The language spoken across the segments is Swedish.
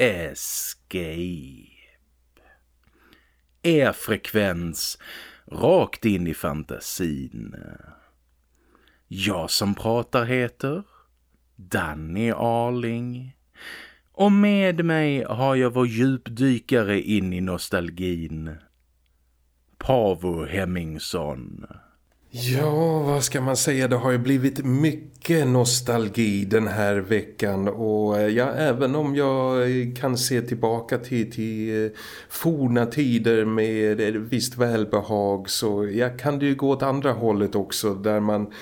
Escape. Er frekvens rakt in i fantasin. Jag som pratar heter Danny Arling. Och med mig har jag vår djupdykare in i nostalgin. Pavo Hemmingsson. Ja, vad ska man säga? Det har ju blivit mycket nostalgi den här veckan och eh, ja, även om jag eh, kan se tillbaka till, till eh, forna tider med visst välbehag så ja, kan det ju gå åt andra hållet också där man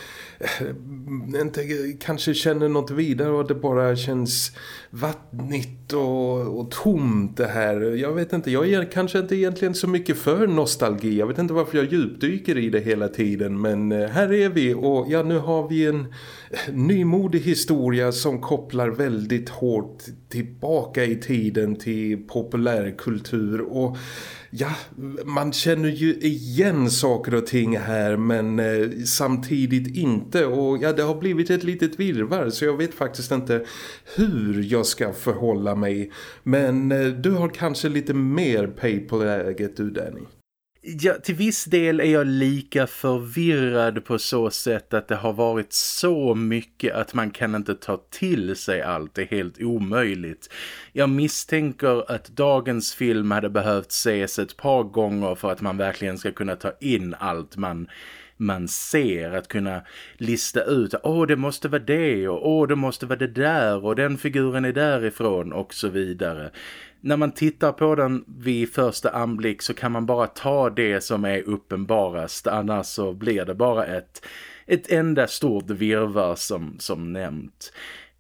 Eh, inte kanske känner något vidare och det bara känns vattnigt och, och tomt det här. Jag vet inte, jag är kanske inte egentligen så mycket för nostalgi. Jag vet inte varför jag djupdyker i det hela tiden men eh, här är vi och ja nu har vi en eh, nymodig historia som kopplar väldigt hårt tillbaka i tiden till populärkultur och ja, man känner ju igen saker och ting här men eh, samtidigt inte och ja, det har blivit ett litet virvar så jag vet faktiskt inte hur jag ska förhålla mig men eh, du har kanske lite mer pay på läget du Danny. Ja, till viss del är jag lika förvirrad på så sätt att det har varit så mycket att man kan inte ta till sig allt. Det är helt omöjligt. Jag misstänker att dagens film hade behövt ses ett par gånger för att man verkligen ska kunna ta in allt man man ser att kunna lista ut åh det måste vara det och åh det måste vara det där och den figuren är därifrån och så vidare när man tittar på den vid första anblick så kan man bara ta det som är uppenbarast. Annars så blir det bara ett, ett enda stort virvar som, som nämnt.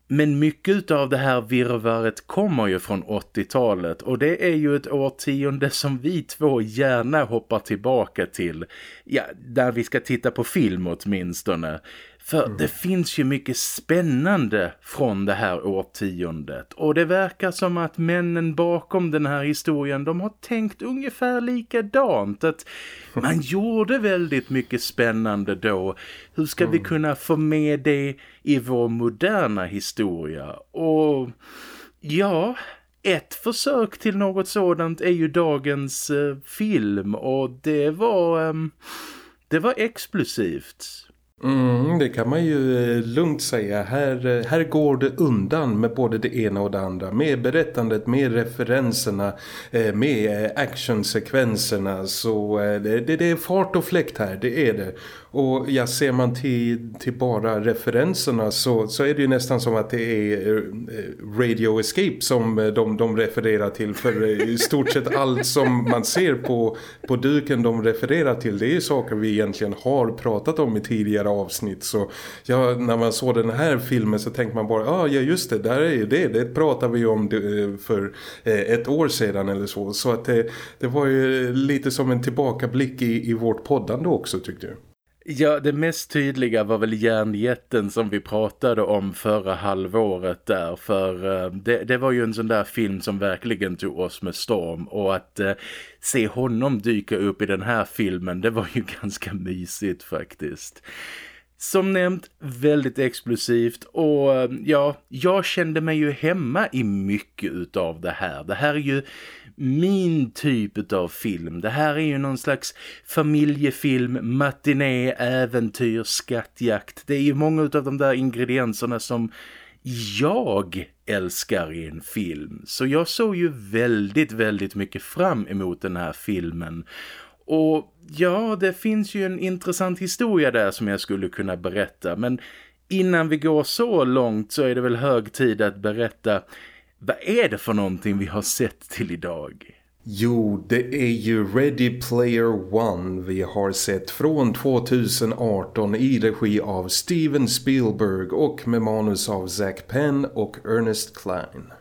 Men mycket av det här virvaret kommer ju från 80-talet och det är ju ett årtionde som vi två gärna hoppar tillbaka till. Ja, där vi ska titta på film åtminstone. För mm. det finns ju mycket spännande från det här årtiondet. Och det verkar som att männen bakom den här historien, de har tänkt ungefär likadant. Att man gjorde väldigt mycket spännande då. Hur ska mm. vi kunna få med det i vår moderna historia? Och ja, ett försök till något sådant är ju dagens eh, film. Och det var... Eh, det var explosivt. Mm, det kan man ju eh, lugnt säga. Här, eh, här går det undan med både det ena och det andra. Med berättandet, med referenserna, eh, med actionsekvenserna. Så det, det är fart och fläkt här, det är det. Och ja, ser man till, till bara referenserna så, så är det ju nästan som att det är Radio Escape som de, de refererar till. För i stort sett allt som man ser på, på duken de refererar till det är saker vi egentligen har pratat om i tidigare avsnitt. Så ja, när man såg den här filmen så tänkte man bara, ah, ja just det, där är ju det. Det pratade vi om eh, för eh, ett år sedan eller så. Så att det, det var ju lite som en tillbakablick i, i vårt poddande också tyckte jag. Ja, det mest tydliga var väl järnjätten som vi pratade om förra halvåret där. För eh, det, det, var ju en sån där film som verkligen tog oss med storm. Och att eh, se honom dyka upp i den här filmen, det var ju ganska mysigt faktiskt. Som nämnt, väldigt explosivt och eh, ja, jag kände mig ju hemma i mycket utav det här. Det här är ju min typ av film. Det här är ju någon slags familjefilm, matiné, äventyr, skattjakt. Det är ju många av de där ingredienserna som jag älskar i en film. Så jag såg ju väldigt, väldigt mycket fram emot den här filmen. Och ja, det finns ju en intressant historia där som jag skulle kunna berätta. Men innan vi går så långt så är det väl hög tid att berätta vad är det för någonting vi har sett till idag? Jo, det är ju Ready Player One vi har sett från 2018 i regi av Steven Spielberg och med manus av Zack Penn och Ernest Klein.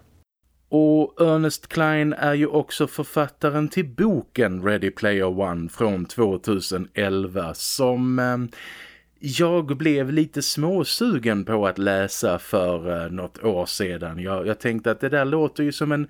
Och Ernest Klein är ju också författaren till boken Ready Player One från 2011 som... Eh, jag blev lite småsugen på att läsa för eh, något år sedan. Jag, jag tänkte att det där låter ju som en,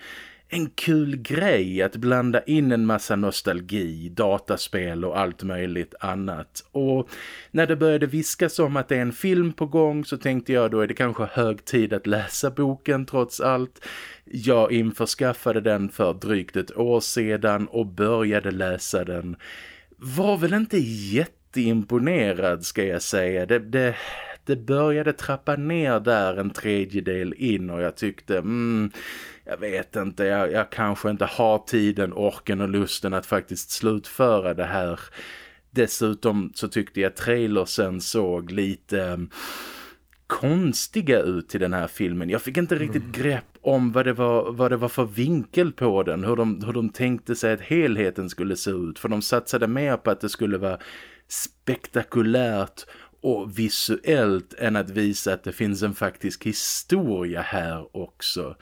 en kul grej att blanda in en massa nostalgi, dataspel och allt möjligt annat. Och när det började viskas om att det är en film på gång så tänkte jag då är det kanske hög tid att läsa boken trots allt. Jag införskaffade den för drygt ett år sedan och började läsa den. Var väl inte jätte jätteimponerad ska jag säga. Det, det, det började trappa ner där en tredjedel in och jag tyckte... Mm, jag vet inte, jag, jag kanske inte har tiden, orken och lusten att faktiskt slutföra det här. Dessutom så tyckte jag trailersen såg lite um, konstiga ut till den här filmen. Jag fick inte riktigt mm. grepp om vad det, var, vad det var för vinkel på den. Hur de, hur de tänkte sig att helheten skulle se ut. För de satsade mer på att det skulle vara spektakulärt och visuellt än att visa att det finns en faktisk historia här också.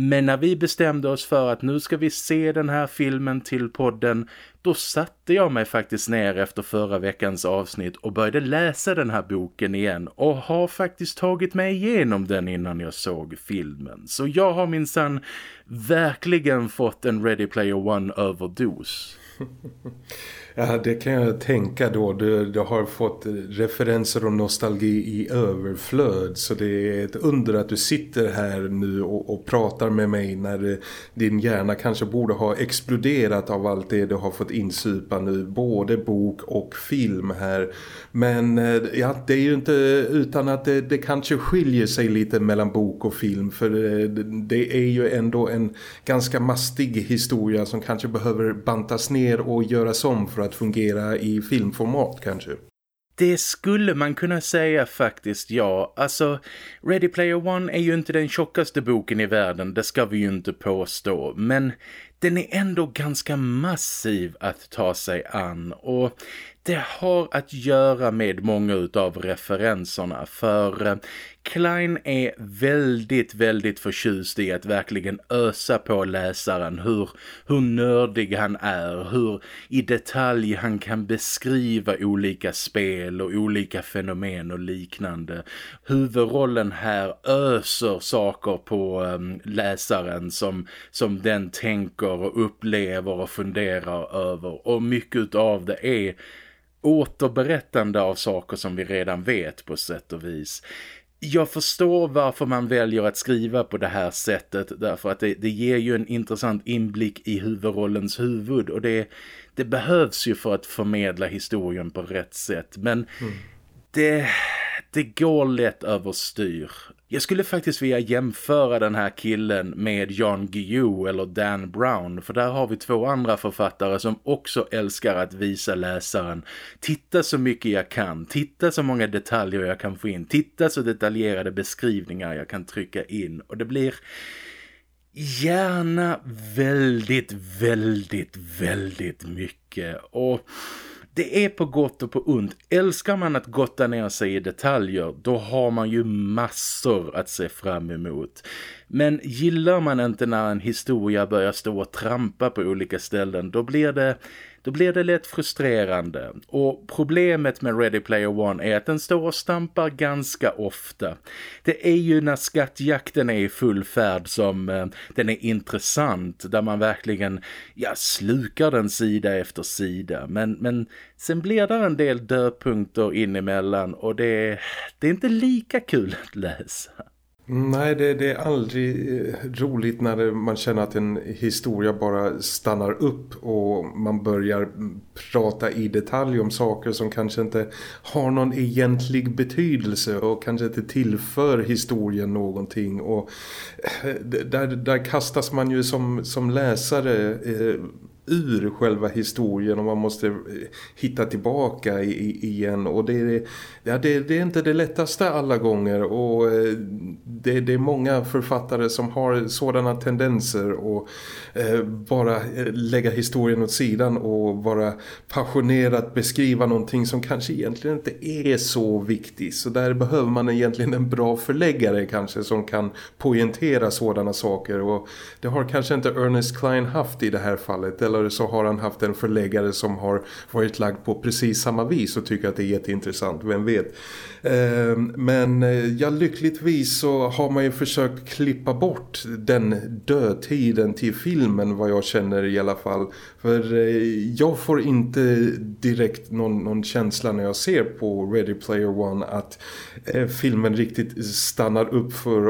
Men när vi bestämde oss för att nu ska vi se den här filmen till podden, då satte jag mig faktiskt ner efter förra veckans avsnitt och började läsa den här boken igen och har faktiskt tagit mig igenom den innan jag såg filmen. Så jag har minsann verkligen fått en Ready Player One överdos. Ja, det kan jag tänka då. Du, du har fått referenser och nostalgi i överflöd. Så det är ett under att du sitter här nu och, och pratar med mig när din hjärna kanske borde ha exploderat av allt det du har fått insupa nu. Både bok och film här. Men eh, ja, det är ju inte utan att det, det kanske skiljer sig lite mellan bok och film. För eh, det, det är ju ändå en ganska mastig historia som kanske behöver bantas ner och göras om för att att fungera i filmformat kanske. Det skulle man kunna säga faktiskt, ja. Alltså, Ready Player One är ju inte den tjockaste boken i världen, det ska vi ju inte påstå. Men den är ändå ganska massiv att ta sig an och det har att göra med många av referenserna för eh, Klein är väldigt, väldigt förtjust i att verkligen ösa på läsaren hur, hur nördig han är, hur i detalj han kan beskriva olika spel och olika fenomen och liknande. Huvudrollen här öser saker på um, läsaren som, som den tänker och upplever och funderar över och mycket av det är återberättande av saker som vi redan vet på sätt och vis. Jag förstår varför man väljer att skriva på det här sättet därför att det, det ger ju en intressant inblick i huvudrollens huvud och det, det behövs ju för att förmedla historien på rätt sätt men mm. det, det går lätt överstyr. Jag skulle faktiskt vilja jämföra den här killen med Jan Guillou eller Dan Brown för där har vi två andra författare som också älskar att visa läsaren. Titta så mycket jag kan, titta så många detaljer jag kan få in, titta så detaljerade beskrivningar jag kan trycka in. Och det blir gärna väldigt, väldigt, väldigt mycket. Och det är på gott och på ont. Älskar man att gotta ner sig i detaljer, då har man ju massor att se fram emot. Men gillar man inte när en historia börjar stå och trampa på olika ställen, då blir det då blir det lätt frustrerande. Och problemet med Ready Player One är att den står och stampar ganska ofta. Det är ju när skattjakten är i full färd som eh, den är intressant, där man verkligen ja, slukar den sida efter sida. Men, men sen blir det en del dödpunkter in emellan och det, det är inte lika kul att läsa. Nej, det, det, är aldrig eh, roligt när man känner att en historia bara stannar upp och man börjar prata i detalj om saker som kanske inte har någon egentlig betydelse och kanske inte tillför historien någonting. Och eh, där, där kastas man ju som, som läsare eh, ur själva historien och man måste eh, hitta tillbaka i, igen. Och det är, ja, det, det, är inte det lättaste alla gånger och eh, det, det är många författare som har sådana tendenser och eh, bara eh, lägga historien åt sidan och bara passionerat beskriva någonting som kanske egentligen inte är så viktigt. Så där behöver man egentligen en bra förläggare kanske som kan poängtera sådana saker och det har kanske inte Ernest Klein haft i det här fallet eller eller så har han haft en förläggare som har varit lagd på precis samma vis och tycker att det är jätteintressant, vem vet. Ehm, men eh, ja, lyckligtvis så har man ju försökt klippa bort den dödtiden till filmen vad jag känner i alla fall. För eh, jag får inte direkt någon, någon känsla när jag ser på Ready Player One att eh, filmen riktigt stannar upp för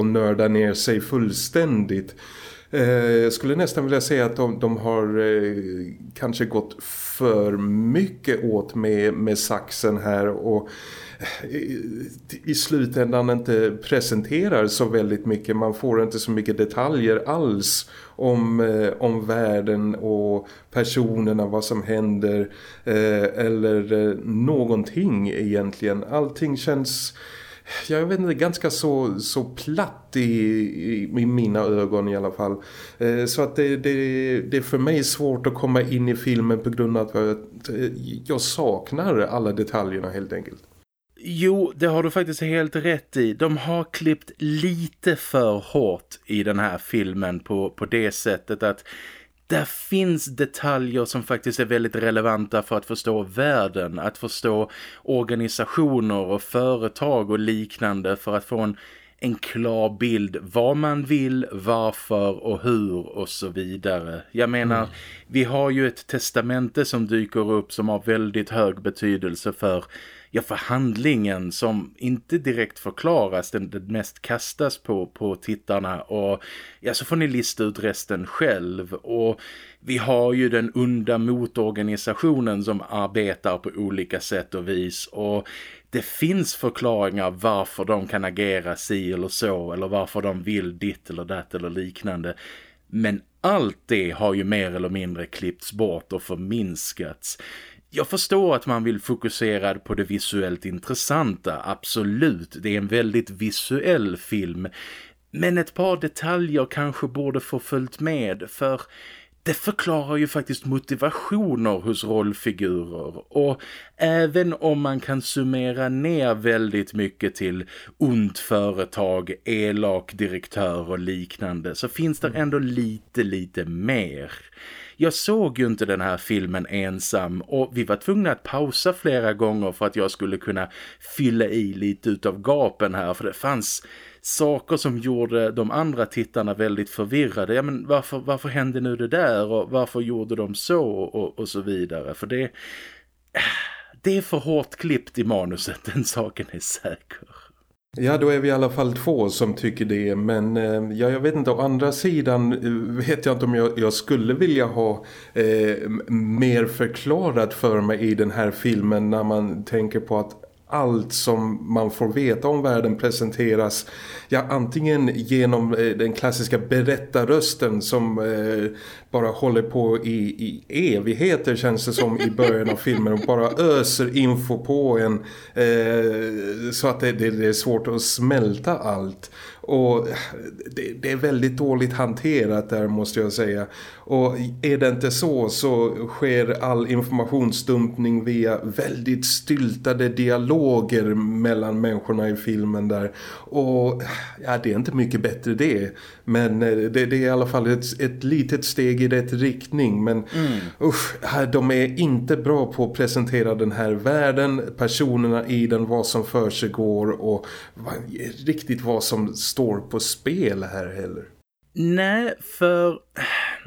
att nörda ner sig fullständigt. Eh, jag skulle nästan vilja säga att de, de har eh, kanske gått för mycket åt med, med saxen här och eh, i slutändan inte presenterar så väldigt mycket. Man får inte så mycket detaljer alls om, om världen och personerna, vad som händer eller någonting egentligen. Allting känns jag vet inte, ganska så, så platt i, i, i mina ögon i alla fall. Eh, så att det, det, det är för mig svårt att komma in i filmen på grund av att eh, jag saknar alla detaljerna helt enkelt. Jo, det har du faktiskt helt rätt i. De har klippt lite för hårt i den här filmen på, på det sättet att där finns detaljer som faktiskt är väldigt relevanta för att förstå världen, att förstå organisationer och företag och liknande för att få en, en klar bild vad man vill, varför och hur och så vidare. Jag menar, mm. vi har ju ett testamente som dyker upp som har väldigt hög betydelse för ja, för handlingen som inte direkt förklaras, den, den mest kastas på, på tittarna och ja, så får ni lista ut resten själv och vi har ju den onda motorganisationen som arbetar på olika sätt och vis och det finns förklaringar varför de kan agera si eller så eller varför de vill ditt eller datt eller liknande. Men allt det har ju mer eller mindre klippts bort och förminskats. Jag förstår att man vill fokusera på det visuellt intressanta, absolut. Det är en väldigt visuell film. Men ett par detaljer kanske borde få följt med för det förklarar ju faktiskt motivationer hos rollfigurer och även om man kan summera ner väldigt mycket till ont företag, elak direktör och liknande så finns det ändå lite lite mer. Jag såg ju inte den här filmen ensam och vi var tvungna att pausa flera gånger för att jag skulle kunna fylla i lite utav gapen här för det fanns saker som gjorde de andra tittarna väldigt förvirrade. Ja men varför, varför hände nu det där och varför gjorde de så och, och så vidare. För det, det är för hårt klippt i manuset, den saken är säker. Ja, då är vi i alla fall två som tycker det. Men eh, ja, jag vet inte, å andra sidan eh, vet jag inte om jag, jag skulle vilja ha eh, mer förklarat för mig i den här filmen när man tänker på att allt som man får veta om världen presenteras ja, antingen genom eh, den klassiska berättarrösten som eh, bara håller på i, i evigheter känns det som i början av filmen och bara öser info på en eh, så att det, det, det, är svårt att smälta allt och det, det, är väldigt dåligt hanterat där måste jag säga. Och är det inte så så sker all informationsdumpning via väldigt styltade dialoger mellan människorna i filmen där. Och ja, det är inte mycket bättre det. Men eh, det, det är i alla fall ett, ett litet steg i rätt riktning. Men mm. usch, de är inte bra på att presentera den här världen, personerna i den, vad som för sig går och riktigt vad som står på spel här heller. Nej, för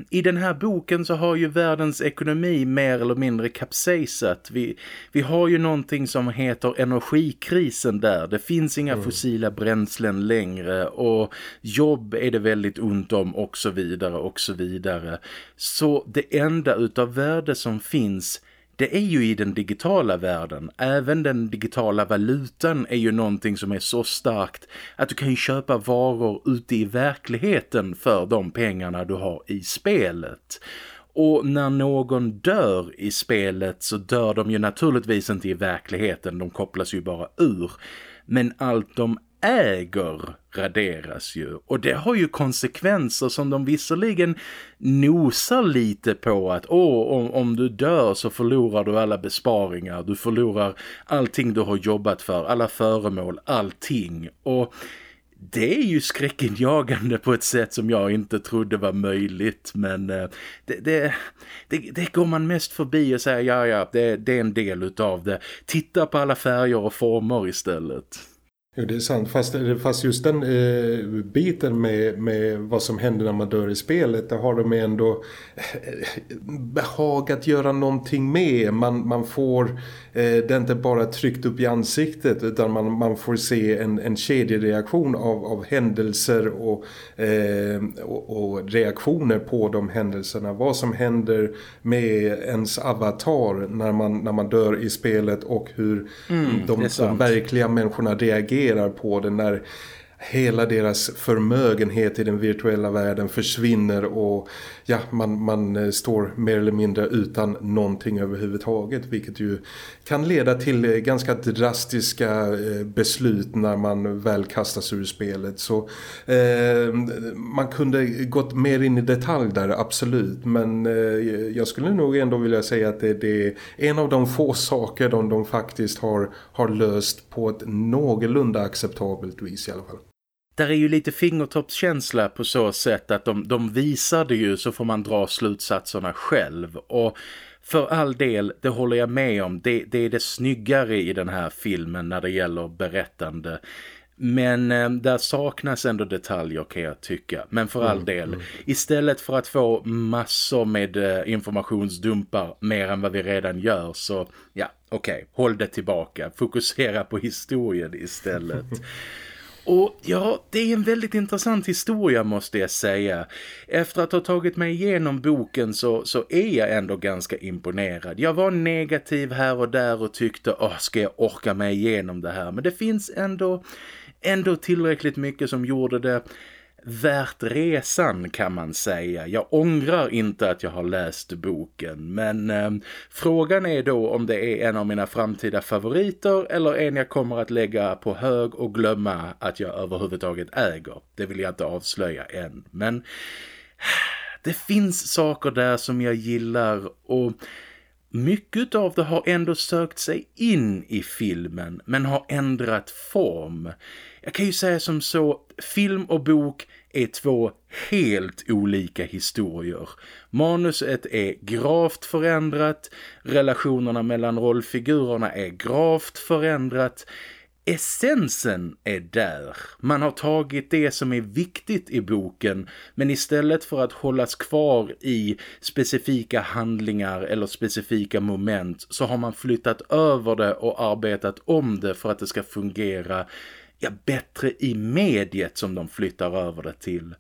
i den här boken så har ju världens ekonomi mer eller mindre kapsejsat. Vi, vi har ju någonting som heter energikrisen där. Det finns inga mm. fossila bränslen längre och jobb är det väldigt ont om och så vidare och så vidare. Så det enda utav värde som finns det är ju i den digitala världen. Även den digitala valutan är ju någonting som är så starkt att du kan ju köpa varor ute i verkligheten för de pengarna du har i spelet. Och när någon dör i spelet så dör de ju naturligtvis inte i verkligheten, de kopplas ju bara ur. Men allt de äger raderas ju. Och det har ju konsekvenser som de visserligen nosar lite på att åh, om, om du dör så förlorar du alla besparingar. Du förlorar allting du har jobbat för, alla föremål, allting. Och det är ju skräckinjagande på ett sätt som jag inte trodde var möjligt. Men eh, det, det, det, det går man mest förbi och säger ja ja, det, det är en del utav det. Titta på alla färger och former istället. Ja, det är sant. Fast, fast just den eh, biten med, med vad som händer när man dör i spelet, det har de ändå eh, behagat göra någonting med. Man, man får eh, det inte bara tryckt upp i ansiktet utan man, man får se en, en kedjereaktion av, av händelser och, eh, och, och, reaktioner på de händelserna. Vad som händer med ens avatar när man, när man dör i spelet och hur mm, de, de verkliga människorna reagerar reagerar på det när hela deras förmögenhet i den virtuella världen försvinner och ja, man, man eh, står mer eller mindre utan någonting överhuvudtaget vilket ju kan leda till eh, ganska drastiska eh, beslut när man väl kastas ur spelet. Så eh, man kunde gått mer in i detalj där, absolut. Men eh, jag skulle nog ändå vilja säga att det, det, är en av de få saker de, de faktiskt har, har löst på ett någorlunda acceptabelt vis i alla fall där är ju lite fingertoppskänsla på så sätt att de, de visar det ju så får man dra slutsatserna själv. Och för all del, det håller jag med om. Det, det är det snyggare i den här filmen när det gäller berättande. Men eh, där saknas ändå detaljer kan jag tycka. Men för all mm, del, mm. istället för att få massor med eh, informationsdumpar mer än vad vi redan gör så ja, okej, okay, håll det tillbaka. Fokusera på historien istället. Och ja, det är en väldigt intressant historia måste jag säga. Efter att ha tagit mig igenom boken så, så är jag ändå ganska imponerad. Jag var negativ här och där och tyckte, åh ska jag orka mig igenom det här? Men det finns ändå, ändå tillräckligt mycket som gjorde det värt resan kan man säga. Jag ångrar inte att jag har läst boken men eh, frågan är då om det är en av mina framtida favoriter eller en jag kommer att lägga på hög och glömma att jag överhuvudtaget äger. Det vill jag inte avslöja än men det finns saker där som jag gillar och mycket av det har ändå sökt sig in i filmen men har ändrat form. Jag kan ju säga som så, film och bok är två helt olika historier. Manuset är gravt förändrat, relationerna mellan rollfigurerna är gravt förändrat. Essensen är där. Man har tagit det som är viktigt i boken men istället för att hållas kvar i specifika handlingar eller specifika moment så har man flyttat över det och arbetat om det för att det ska fungera ja, bättre i mediet som de flyttar över det till.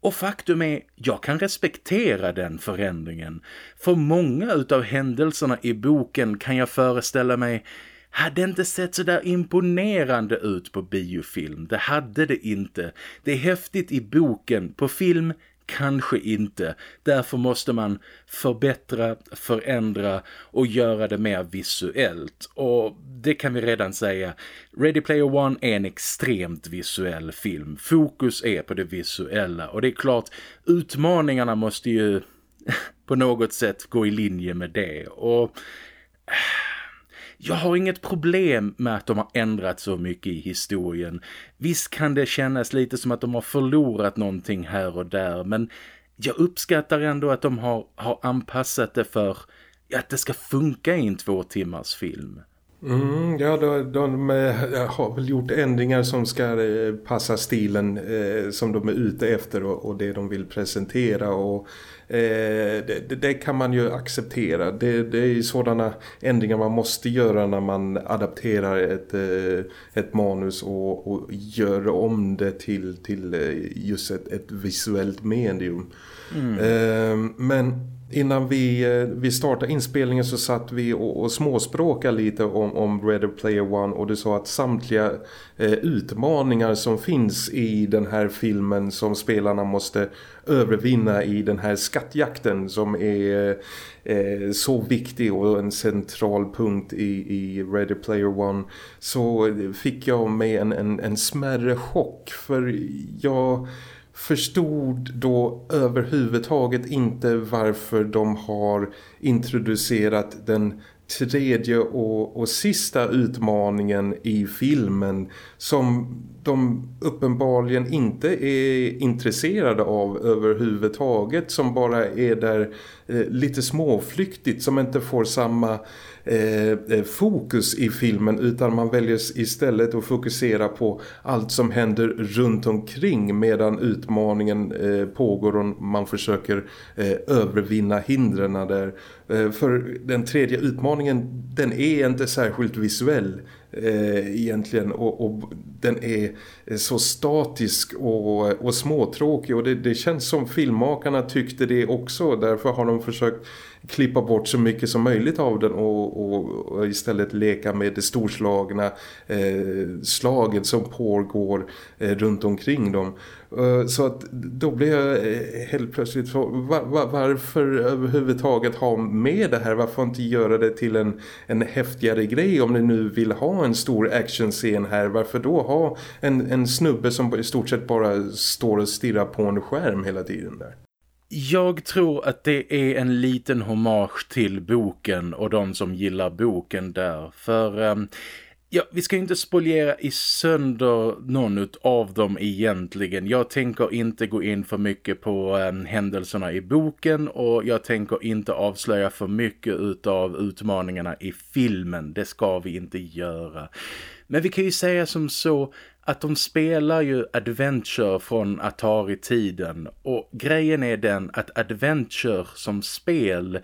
Och faktum är, jag kan respektera den förändringen. För många utav händelserna i boken kan jag föreställa mig hade inte sett så där imponerande ut på biofilm. Det hade det inte. Det är häftigt i boken. På film kanske inte. Därför måste man förbättra, förändra och göra det mer visuellt. Och det kan vi redan säga. Ready Player One är en extremt visuell film. Fokus är på det visuella. Och det är klart, utmaningarna måste ju på något sätt gå i linje med det. Och jag har inget problem med att de har ändrat så mycket i historien. Visst kan det kännas lite som att de har förlorat någonting här och där men jag uppskattar ändå att de har, har anpassat det för att det ska funka i en två timmars film. Mm, ja, de, de, eh, har väl gjort ändringar som ska eh, passa stilen eh, som de är ute efter och, och, det de vill presentera och Eh, det, det, kan man ju acceptera. Det, det är sådana ändringar man måste göra när man adapterar ett, eh, ett manus och, och gör om det till, till eh, just ett, ett visuellt medium. Mm. Men innan vi, eh, vi startade inspelningen så satt vi och, och småspråkade lite om, om Ready Player One och du sa att samtliga eh, utmaningar som finns i den här filmen som spelarna måste övervinna i den här skattjakten som är eh, så viktig och en central punkt i, i Ready Player One så fick jag med en, en, en smärre chock. För jag förstod då överhuvudtaget inte varför de har introducerat den tredje och, och sista utmaningen i filmen som de uppenbarligen inte är intresserade av överhuvudtaget som bara är där eh, lite småflyktigt som inte får samma Eh, eh, fokus i filmen utan man väljer istället att fokusera på allt som händer runt omkring medan utmaningen eh, pågår och man försöker eh, övervinna hindren där. Eh, för den tredje utmaningen den är inte särskilt visuell eh, egentligen och, och, den är eh, så statisk och, och småtråkig och det, det känns som filmmakarna tyckte det också därför har de försökt klippa bort så mycket som möjligt av den och, och, och istället leka med det storslagna eh, slaget som pågår eh, runt omkring dem. Eh, så att då blir jag eh, helt plötsligt var, var, varför överhuvudtaget ha med det här? Varför inte göra det till en, en häftigare grej om ni nu vill ha en stor actionscen här? Varför då ha en, en snubbe som i stort sett bara står och stirrar på en skärm hela tiden där? Jag tror att det är en liten hommage till boken och de som gillar boken där. För um, ja, vi ska inte spoliera i sönder någon av dem egentligen. Jag tänker inte gå in för mycket på um, händelserna i boken och jag tänker inte avslöja för mycket av utmaningarna i filmen. Det ska vi inte göra. Men vi kan ju säga som så att de spelar ju Adventure från Atari-tiden och grejen är den att Adventure som spel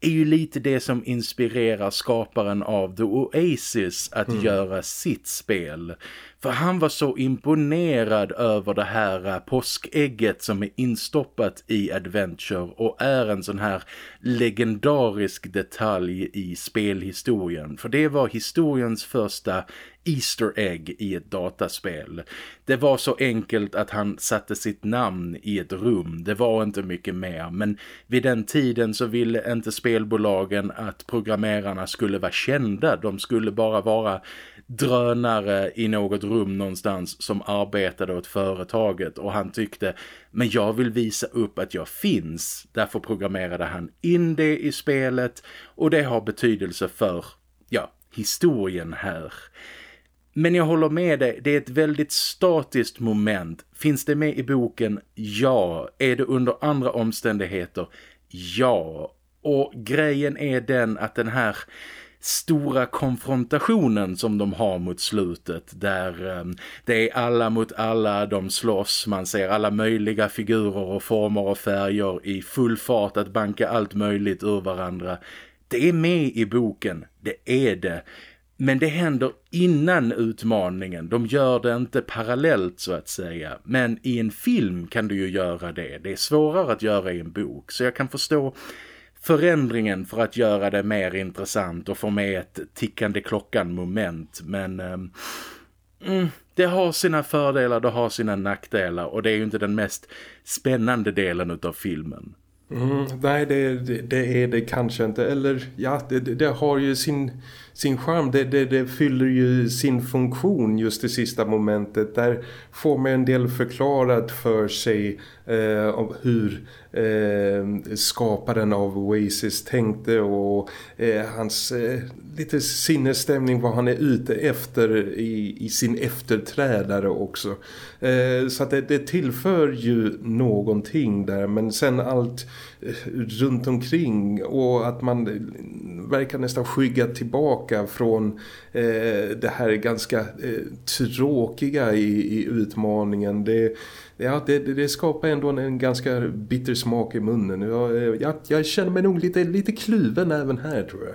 är ju lite det som inspirerar skaparen av The Oasis att mm. göra sitt spel. För han var så imponerad över det här eh, påskägget som är instoppat i Adventure och är en sån här legendarisk detalj i spelhistorien. För det var historiens första Easter egg i ett dataspel. Det var så enkelt att han satte sitt namn i ett rum. Det var inte mycket mer. Men vid den tiden så ville inte spelbolagen att programmerarna skulle vara kända. De skulle bara vara drönare i något rum någonstans som arbetade åt företaget och han tyckte men jag vill visa upp att jag finns. Därför programmerade han in det i spelet och det har betydelse för, ja, historien här. Men jag håller med dig, det är ett väldigt statiskt moment. Finns det med i boken? Ja. Är det under andra omständigheter? Ja. Och grejen är den att den här stora konfrontationen som de har mot slutet där eh, det är alla mot alla, de slåss, man ser alla möjliga figurer och former och färger i full fart att banka allt möjligt ur varandra. Det är med i boken, det är det. Men det händer innan utmaningen. De gör det inte parallellt så att säga. Men i en film kan du ju göra det. Det är svårare att göra i en bok. Så jag kan förstå förändringen för att göra det mer intressant och få med ett tickande klockan moment. Men um, mm, det har sina fördelar, det har sina nackdelar och det är ju inte den mest spännande delen av filmen. Mm, nej, det, det, det, är det kanske inte. Eller ja, det, det har ju sin sin charm. Det, det, det, fyller ju sin funktion just det sista momentet. Där får man en del förklarat för sig eh, om hur eh, skaparen av Oasis tänkte och eh, hans eh, lite sinnesstämning vad han är ute efter i, i sin efterträdare också. Eh, så att det, det tillför ju någonting där men sen allt eh, runt omkring och att man verkar nästan skygga tillbaka från eh, det här ganska eh, tråkiga i, i utmaningen. Det, ja, det, det skapar ändå en, en ganska bitter smak i munnen. Jag, eh, jag, jag känner mig nog lite, lite kluven även här tror jag.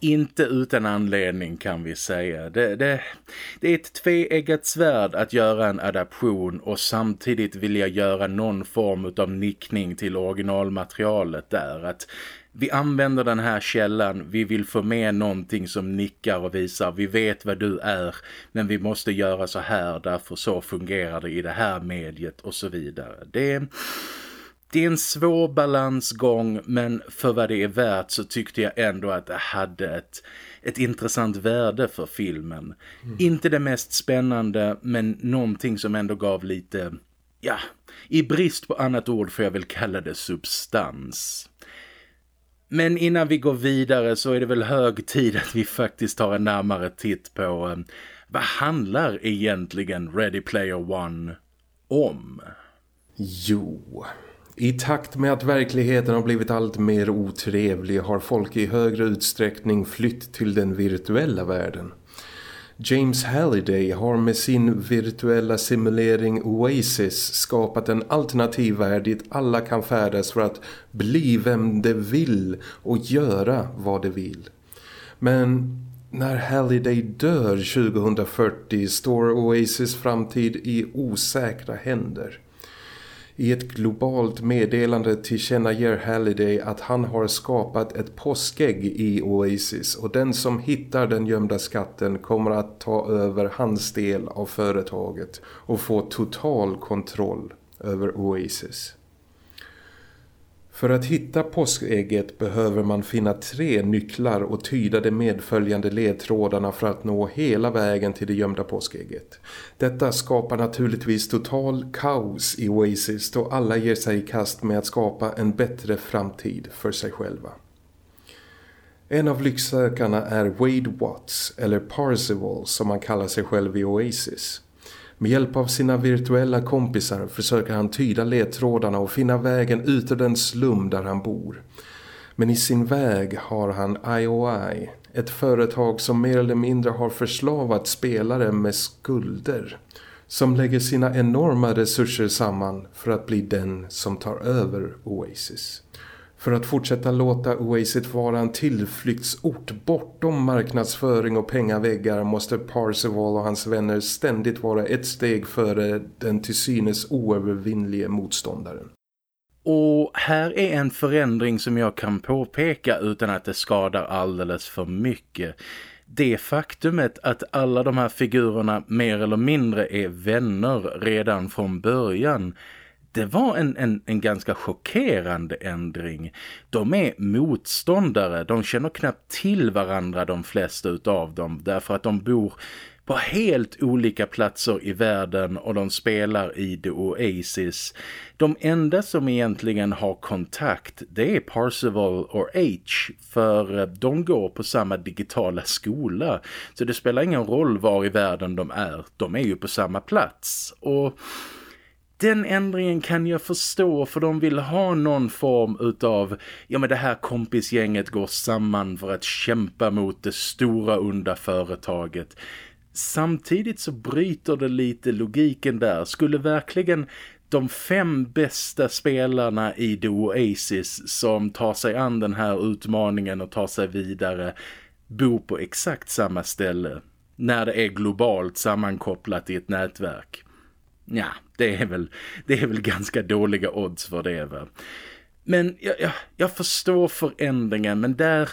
Inte utan anledning kan vi säga. Det, det, det är ett tveeggat svärd att göra en adaption och samtidigt vilja göra någon form av nickning till originalmaterialet där. Att vi använder den här källan, vi vill få med någonting som nickar och visar vi vet vad du är men vi måste göra så här därför så fungerar det i det här mediet och så vidare. Det, det är en svår balansgång men för vad det är värt så tyckte jag ändå att det hade ett, ett intressant värde för filmen. Mm. Inte det mest spännande men någonting som ändå gav lite, ja, i brist på annat ord får jag väl kalla det substans. Men innan vi går vidare så är det väl hög tid att vi faktiskt tar en närmare titt på eh, vad handlar egentligen Ready Player One om? Jo, i takt med att verkligheten har blivit allt mer otrevlig har folk i högre utsträckning flytt till den virtuella världen. James Halliday har med sin virtuella simulering Oasis skapat en alternativ värld dit alla kan färdas för att bli vem de vill och göra vad de vill. Men när Halliday dör 2040 står Oasis framtid i osäkra händer. I ett globalt meddelande tillkännager Halliday att han har skapat ett påskägg i Oasis och den som hittar den gömda skatten kommer att ta över hans del av företaget och få total kontroll över Oasis. För att hitta påskägget behöver man finna tre nycklar och tyda de medföljande ledtrådarna för att nå hela vägen till det gömda påskägget. Detta skapar naturligtvis total kaos i Oasis då alla ger sig i kast med att skapa en bättre framtid för sig själva. En av lycksökarna är Wade Watts eller Parzival som man kallar sig själv i Oasis. Med hjälp av sina virtuella kompisar försöker han tyda ledtrådarna och finna vägen ut ur den slum där han bor. Men i sin väg har han IOI, ett företag som mer eller mindre har förslavat spelare med skulder. Som lägger sina enorma resurser samman för att bli den som tar över Oasis. För att fortsätta låta Oasis vara en tillflyktsort bortom marknadsföring och pengaväggar måste Parseval och hans vänner ständigt vara ett steg före den till synes oövervinnlige motståndaren. Och här är en förändring som jag kan påpeka utan att det skadar alldeles för mycket. Det faktumet att alla de här figurerna mer eller mindre är vänner redan från början det var en, en, en ganska chockerande ändring. De är motståndare, de känner knappt till varandra de flesta utav dem därför att de bor på helt olika platser i världen och de spelar i The Oasis. De enda som egentligen har kontakt det är Parzival och H för eh, de går på samma digitala skola så det spelar ingen roll var i världen de är, de är ju på samma plats och den ändringen kan jag förstå för de vill ha någon form utav ja men det här kompisgänget går samman för att kämpa mot det stora onda företaget. Samtidigt så bryter det lite logiken där. Skulle verkligen de fem bästa spelarna i The Oasis som tar sig an den här utmaningen och tar sig vidare bo på exakt samma ställe när det är globalt sammankopplat i ett nätverk? Ja, det är väl, det är väl ganska dåliga odds för det va. Men jag, jag, jag förstår förändringen men där,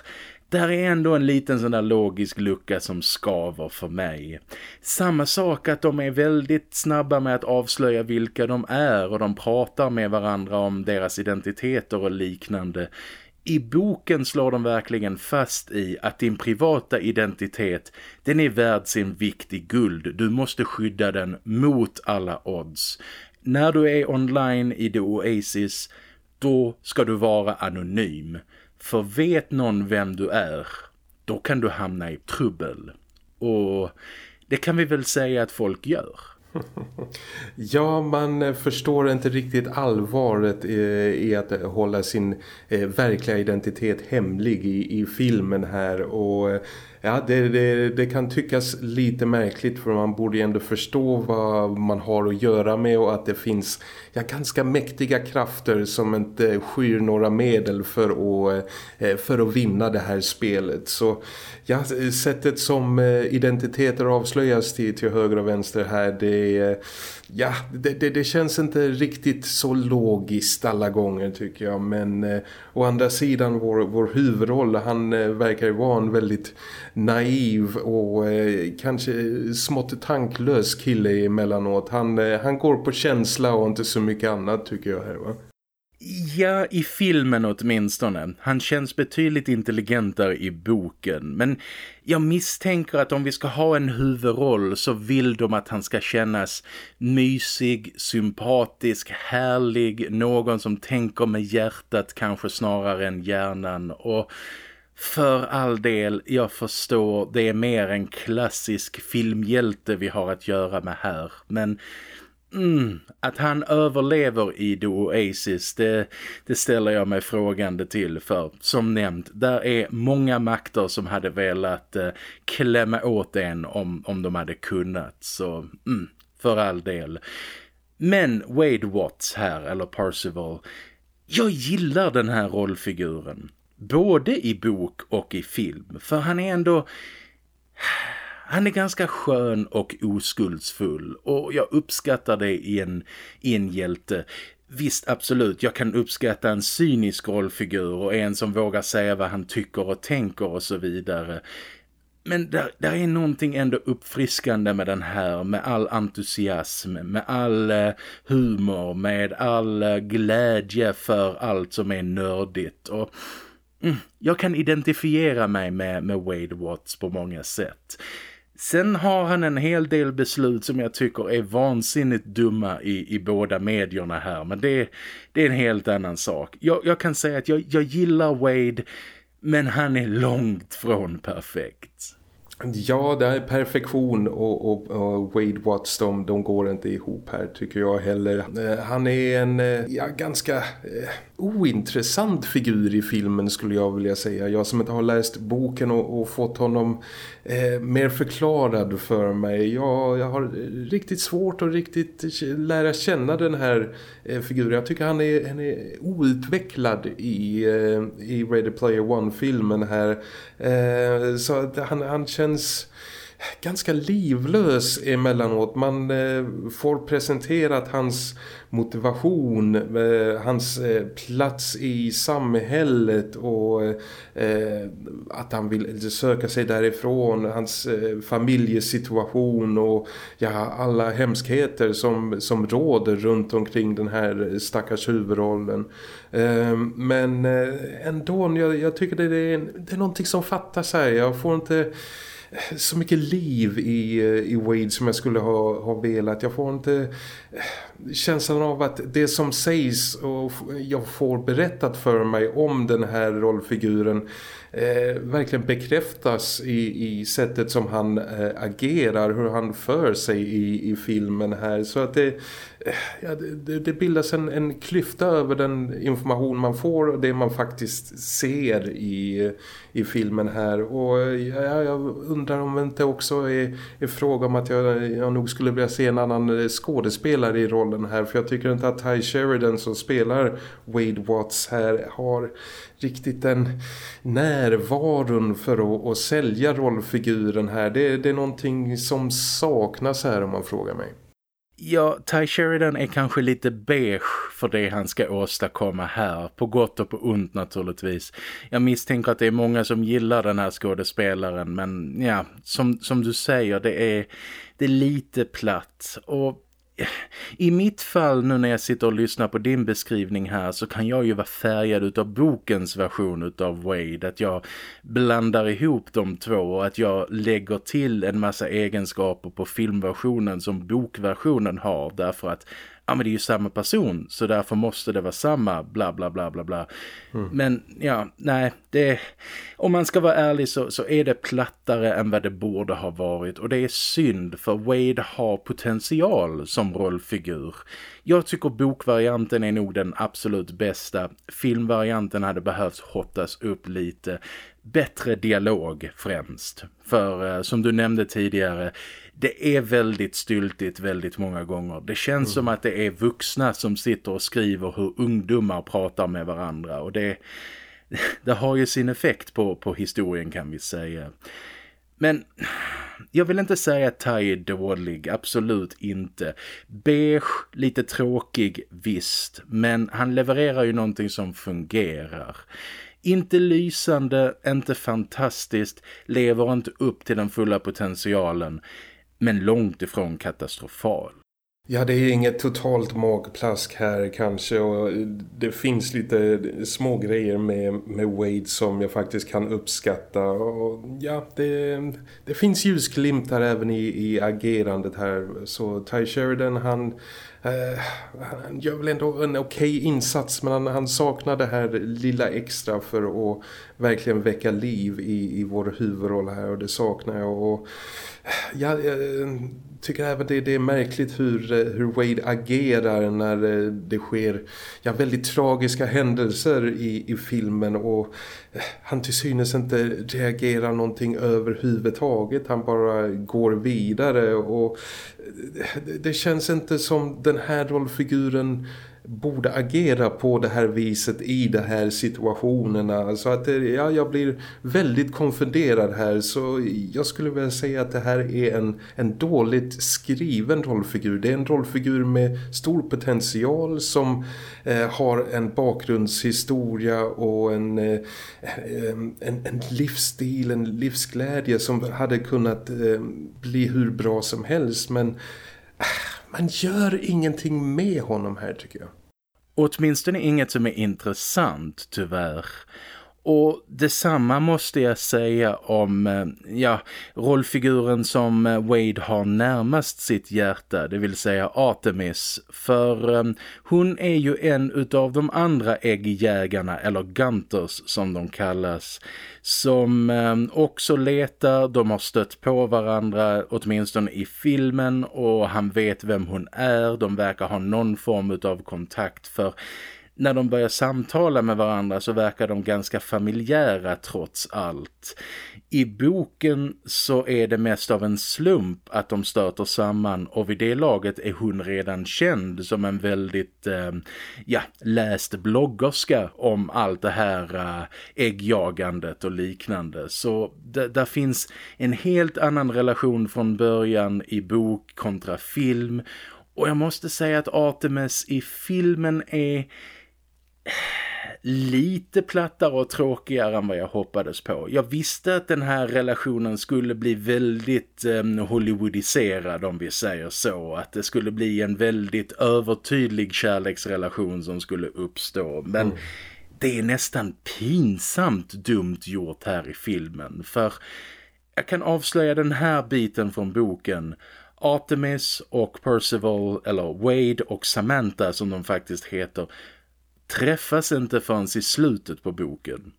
där är ändå en liten sån där logisk lucka som skaver för mig. Samma sak att de är väldigt snabba med att avslöja vilka de är och de pratar med varandra om deras identiteter och liknande. I boken slår de verkligen fast i att din privata identitet, den är värd sin vikt i guld. Du måste skydda den mot alla odds. När du är online i The Oasis, då ska du vara anonym. För vet någon vem du är, då kan du hamna i trubbel. Och det kan vi väl säga att folk gör. Ja, man förstår inte riktigt allvaret eh, i att hålla sin eh, verkliga identitet hemlig i, i filmen här. Och eh, Ja, det, det, det, kan tyckas lite märkligt för man borde ju ändå förstå vad man har att göra med och att det finns ja, ganska mäktiga krafter som inte skyr några medel för att, eh, för att vinna det här spelet. Så ja, sättet som eh, identiteter avslöjas till, till höger och vänster här, det, ja, det, det, det, känns inte riktigt så logiskt alla gånger tycker jag. Men eh, å andra sidan, vår, vår huvudroll, han eh, verkar ju vara en väldigt naiv och eh, kanske smått tanklös kille emellanåt. Han, eh, han går på känsla och inte så mycket annat tycker jag här va? Ja, i filmen åtminstone. Han känns betydligt intelligentare i boken. Men jag misstänker att om vi ska ha en huvudroll så vill de att han ska kännas mysig, sympatisk, härlig. Någon som tänker med hjärtat kanske snarare än hjärnan. Och för all del, jag förstår, det är mer en klassisk filmhjälte vi har att göra med här. Men Mm, att han överlever i The Oasis, det, det ställer jag mig frågande till för. Som nämnt, där är många makter som hade velat eh, klämma åt en om, om de hade kunnat. Så, mm, för all del. Men Wade Watts här, eller Parzival, jag gillar den här rollfiguren. Både i bok och i film. För han är ändå han är ganska skön och oskuldsfull och jag uppskattar det i en, i en hjälte. Visst, absolut, jag kan uppskatta en cynisk rollfigur och en som vågar säga vad han tycker och tänker och så vidare. Men där, där är någonting ändå uppfriskande med den här, med all entusiasm, med all eh, humor, med all eh, glädje för allt som är nördigt. Och mm, jag kan identifiera mig med, med Wade Watts på många sätt. Sen har han en hel del beslut som jag tycker är vansinnigt dumma i, i båda medierna här. Men det, det är en helt annan sak. Jag, jag kan säga att jag, jag gillar Wade men han är långt från perfekt. Ja, det är perfektion och, och, och Wade Watts, de, de, går inte ihop här tycker jag heller. Eh, han är en eh, ja, ganska eh, ointressant figur i filmen skulle jag vilja säga. Jag som inte har läst boken och, och fått honom eh, mer förklarad för mig. Jag, jag har riktigt svårt att riktigt lära känna den här eh, figuren. Jag tycker han är, han är outvecklad i, eh, i Ready Player One-filmen här. Eh, så att han, han känns ganska livlös emellanåt. Man eh, får presenterat hans motivation, eh, hans eh, plats i samhället och eh, att han vill söka sig därifrån, hans eh, familjesituation och ja, alla hemskheter som, som råder runt omkring den här stackars huvudrollen. Eh, men ändå, jag, jag tycker det är, det är någonting som fattas här. Jag får inte så mycket liv i, i Wade som jag skulle ha, ha velat. Jag får inte eh, känslan av att det som sägs och jag får berättat för mig om den här rollfiguren eh, verkligen bekräftas i, i sättet som han eh, agerar, hur han för sig i, i filmen här. Så att det, eh, ja, det, det bildas en, en klyfta över den information man får och det man faktiskt ser i, i filmen här. Och ja, jag undrar om det inte också är, är fråga om att jag, jag nog skulle vilja se en annan eh, skådespelare i rollen här. För jag tycker inte att Ty Sheridan som spelar Wade Watts här har riktigt den närvaron för att, att sälja rollfiguren här. Det, det är någonting som saknas här om man frågar mig. Ja, Ty Sheridan är kanske lite beige för det han ska åstadkomma här. På gott och på ont naturligtvis. Jag misstänker att det är många som gillar den här skådespelaren. Men ja, som, som du säger, det är, det är lite platt. Och i mitt fall nu när jag sitter och lyssnar på din beskrivning här så kan jag ju vara färgad utav bokens version utav Wade. Att jag blandar ihop de två och att jag lägger till en massa egenskaper på filmversionen som bokversionen har. Därför att ja men det är ju samma person så därför måste det vara samma bla bla bla bla bla. Mm. Men ja, nej, det, om man ska vara ärlig så, så är det plattare än vad det borde ha varit och det är synd för Wade har potential som rollfigur. Jag tycker bokvarianten är nog den absolut bästa. Filmvarianten hade behövt hottas upp lite. Bättre dialog främst. För eh, som du nämnde tidigare, det är väldigt styltigt väldigt många gånger. Det känns mm. som att det är vuxna som sitter och skriver hur ungdomar pratar med varandra. Och det, det har ju sin effekt på, på historien kan vi säga. Men jag vill inte säga att Ty är dålig, absolut inte. Beige, lite tråkig, visst. Men han levererar ju någonting som fungerar. Inte lysande, inte fantastiskt, lever inte upp till den fulla potentialen men långt ifrån katastrofal. Ja, det är inget totalt magplask här kanske och det finns lite små grejer med, med Wade som jag faktiskt kan uppskatta och ja, det, det finns ljusglimtar även i, i agerandet här så Ty Sheridan han eh, han gör väl ändå en okej okay insats men han, han, saknar det här lilla extra för att verkligen väcka liv i, i vår huvudroll här och det saknar jag. Och eh, ja, jag tycker även det, det är märkligt hur, eh, hur Wade agerar när det sker ja, väldigt tragiska händelser i, i filmen. Och han till synes inte reagerar någonting överhuvudtaget. Han bara går vidare och det, det känns inte som den här rollfiguren borde agera på det här viset i de här situationerna. Så att eh, ja, jag blir väldigt konfunderad här så jag skulle vilja säga att det här är en, en dåligt skriven rollfigur. Det är en rollfigur med stor potential som eh, har en bakgrundshistoria och en, eh, en, en, livsstil, en livsglädje som hade kunnat eh, bli hur bra som helst men äh, man gör ingenting med honom här tycker jag. Åtminstone inget som är intressant tyvärr. Och detsamma måste jag säga om eh, ja, rollfiguren som eh, Wade har närmast sitt hjärta, det vill säga Artemis. För um, hon är ju en utav de andra äggjägarna, eller Gunters som de kallas, som um, också letar, de har stött på varandra åtminstone i filmen och han vet vem hon är, de verkar ha någon form utav kontakt för när de börjar samtala med varandra så verkar de ganska familjära trots allt. I boken så är det mest av en slump att de stöter samman och vid det laget är hon redan känd som en väldigt eh, ja, läst bloggerska om allt det här eh, äggjagandet och liknande. Så där finns en helt annan relation från början i bok kontra film och jag måste säga att Artemis i filmen är lite plattare och tråkigare än vad jag hoppades på. Jag visste att den här relationen skulle bli väldigt um, Hollywoodiserad om vi säger så. Att det skulle bli en väldigt övertydlig kärleksrelation som skulle uppstå. Men mm. det är nästan pinsamt dumt gjort här i filmen. För jag kan avslöja den här biten från boken. Artemis och Percival, eller Wade och Samantha som de faktiskt heter träffas inte förrän i slutet på boken.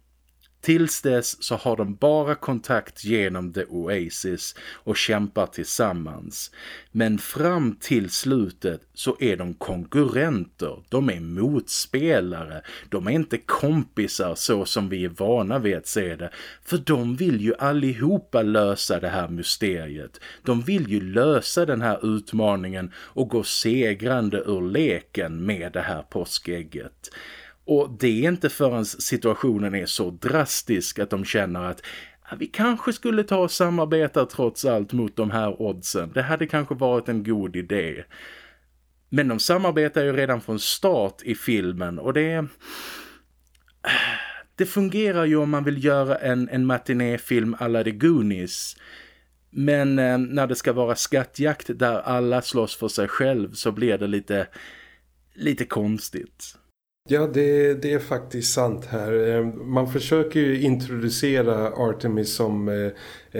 Tills dess så har de bara kontakt genom The Oasis och kämpar tillsammans. Men fram till slutet så är de konkurrenter, de är motspelare, de är inte kompisar så som vi är vana vid att se det. För de vill ju allihopa lösa det här mysteriet. De vill ju lösa den här utmaningen och gå segrande ur leken med det här påskägget. Och det är inte förrän situationen är så drastisk att de känner att vi kanske skulle ta och samarbeta trots allt mot de här oddsen. Det hade kanske varit en god idé. Men de samarbetar ju redan från start i filmen och det... Det fungerar ju om man vill göra en, en matinéfilm alla The Goonies. Men eh, när det ska vara skattjakt där alla slåss för sig själv så blir det lite, lite konstigt. Ja, det, det, är faktiskt sant här. Ehm, man försöker ju introducera Artemis som eh,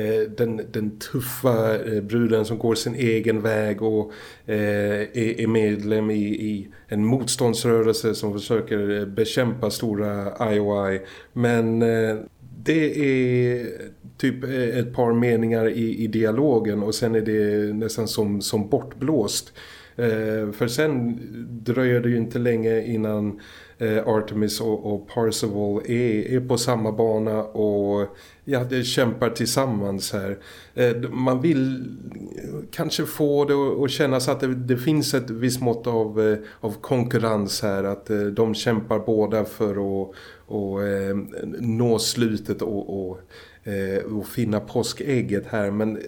eh den, den tuffa eh, bruden som går sin egen väg och eh, är, är medlem i, i, en motståndsrörelse som försöker bekämpa stora IOI. Men det är typ ett par meningar i, i dialogen och sen är det nästan som, som bortblåst. Eh, för sen dröjer det ju inte länge innan eh, Artemis och, och Parzival är, är på samma bana och ja, det kämpar tillsammans här. Eh, man vill kanske få det att kännas att det, det, finns ett visst mått av, eh, av konkurrens här. Att eh, de kämpar båda för att och, nå slutet och, och, och finna påskägget här. Men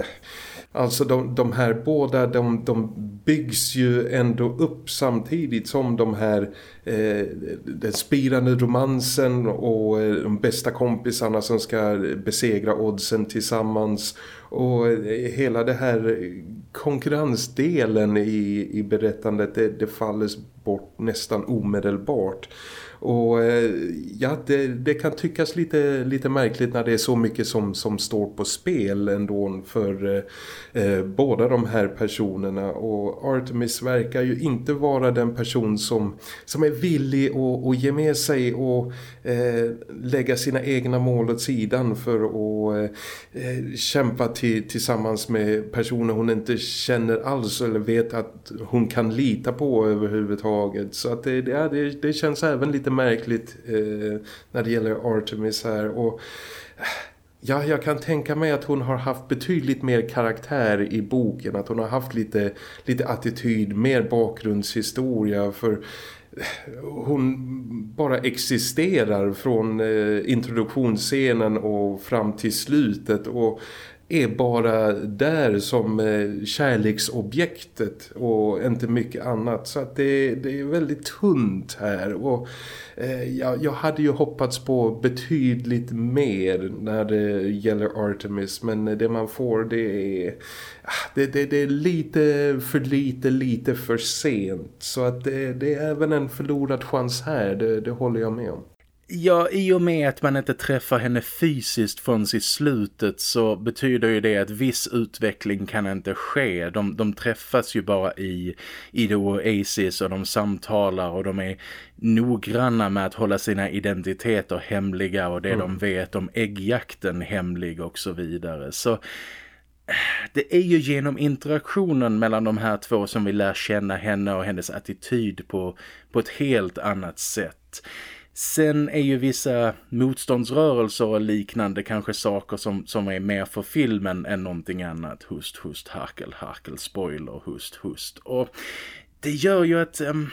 Alltså de, de här båda, de, de byggs ju ändå upp samtidigt som de här eh, den spirande romansen och de bästa kompisarna som ska besegra oddsen tillsammans och eh, hela det här konkurrensdelen i, i berättandet det, det faller bort nästan omedelbart. Och eh, ja, det, det, kan tyckas lite, lite märkligt när det är så mycket som, som står på spel ändå för eh, eh, båda de här personerna. Och Artemis verkar ju inte vara den person som, som är villig att, att ge med sig och eh, lägga sina egna mål åt sidan för att eh, eh kämpa till, tillsammans med personer hon inte känner alls eller vet att hon kan lita på överhuvudtaget. Så att det, det, det känns även lite lite märkligt eh, när det gäller Artemis här och eh, Ja, jag kan tänka mig att hon har haft betydligt mer karaktär i boken. Att hon har haft lite, lite attityd, mer bakgrundshistoria. För eh, hon bara existerar från eh, introduktionsscenen och fram till slutet. Och är bara där som eh, kärleksobjektet och inte mycket annat. Så att det, det är väldigt tunt här och eh, jag, jag hade ju hoppats på betydligt mer när det gäller Artemis men det man får det är, ah, det, det, det är lite för lite, lite för sent. Så att det, det är även en förlorad chans här, det, det håller jag med om. Ja, i och med att man inte träffar henne fysiskt från i slutet så betyder ju det att viss utveckling kan inte ske. De, de träffas ju bara i, i The Oasis och de samtalar och de är noggranna med att hålla sina identiteter hemliga och det mm. de vet om äggjakten hemlig och så vidare. Så det är ju genom interaktionen mellan de här två som vi lär känna henne och hennes attityd på, på ett helt annat sätt. Sen är ju vissa motståndsrörelser och liknande kanske saker som, som är mer för filmen än någonting annat. Hust, hust, harkel, harkel, spoiler, hust, hust. Och det gör ju att... Um,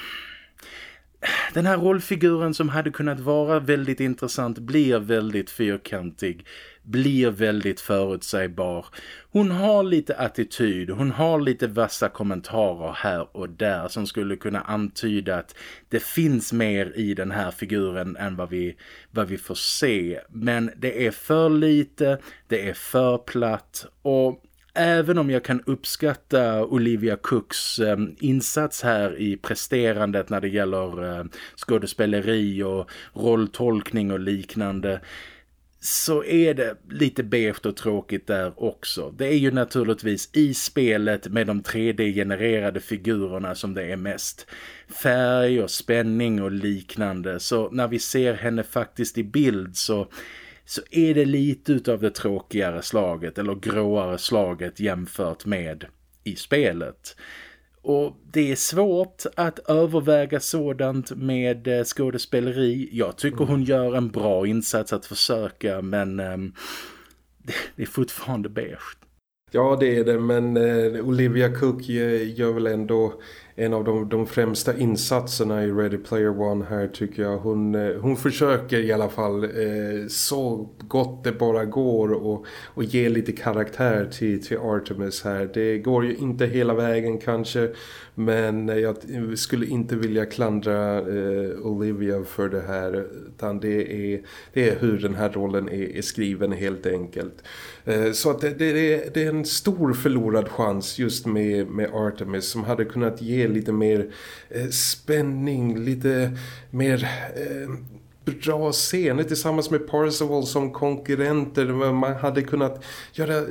den här rollfiguren som hade kunnat vara väldigt intressant blir väldigt fyrkantig blir väldigt förutsägbar. Hon har lite attityd, hon har lite vassa kommentarer här och där som skulle kunna antyda att det finns mer i den här figuren än vad vi, vad vi får se. Men det är för lite, det är för platt och Även om jag kan uppskatta Olivia Cooks eh, insats här i presterandet när det gäller eh, skådespeleri och rolltolkning och liknande så är det lite beige och tråkigt där också. Det är ju naturligtvis i spelet med de 3D-genererade figurerna som det är mest färg och spänning och liknande. Så när vi ser henne faktiskt i bild så, så är det lite av det tråkigare slaget eller gråare slaget jämfört med i spelet. Och det är svårt att överväga sådant med eh, skådespeleri. Jag tycker mm. hon gör en bra insats att försöka men um, det är fortfarande beige. Ja det är det men eh, Olivia Cook gör väl ändå en av de, de främsta insatserna i Ready Player One här tycker jag. Hon, eh, hon försöker i alla fall eh, så gott det bara går och, och ge lite karaktär till, till Artemis här. Det går ju inte hela vägen kanske men jag skulle inte vilja klandra eh, Olivia för det här utan det är, det är hur den här rollen är, är skriven helt enkelt. Eh, så att det, det, är, det är en stor förlorad chans just med, med Artemis som hade kunnat ge lite mer eh, spänning, lite mer eh, bra scener tillsammans med Parzival som konkurrenter. Man hade kunnat göra eh,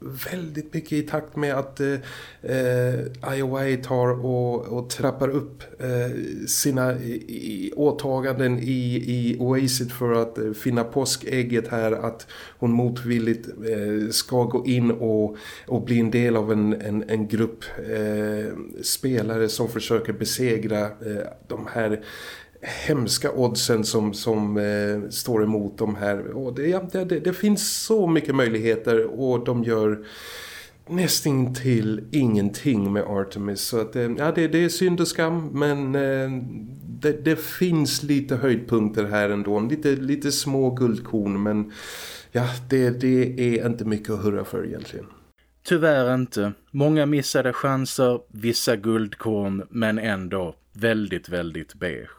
väldigt mycket i takt med att eh, eh IOA tar och, och trappar upp eh, sina i, åtaganden i, i Oasis för att eh, finna påskägget här att hon motvilligt eh, ska gå in och, och bli en del av en, en, en grupp eh, spelare som försöker besegra eh, de här hemska oddsen som, som eh, står emot de här. Och det, det, det, finns så mycket möjligheter och de gör nästan till ingenting med Artemis. Så att, eh, ja, det, det är synd och skam men eh, det, det, finns lite höjdpunkter här ändå. Lite, lite små guldkorn men ja, det, det är inte mycket att hurra för egentligen. Tyvärr inte. Många missade chanser, vissa guldkorn, men ändå väldigt, väldigt beige.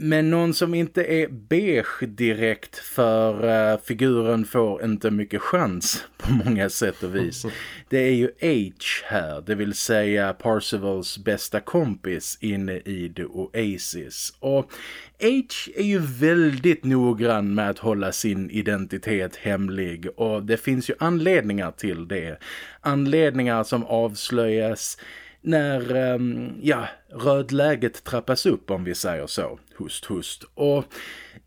Men någon som inte är beige direkt för uh, figuren får inte mycket chans på många sätt och vis. Det är ju H här, det vill säga Parsifals bästa kompis inne i The Oasis. Och H är ju väldigt noggrann med att hålla sin identitet hemlig och det finns ju anledningar till det. Anledningar som avslöjas när um, ja, rödläget trappas upp om vi säger så. Hust, hust. Och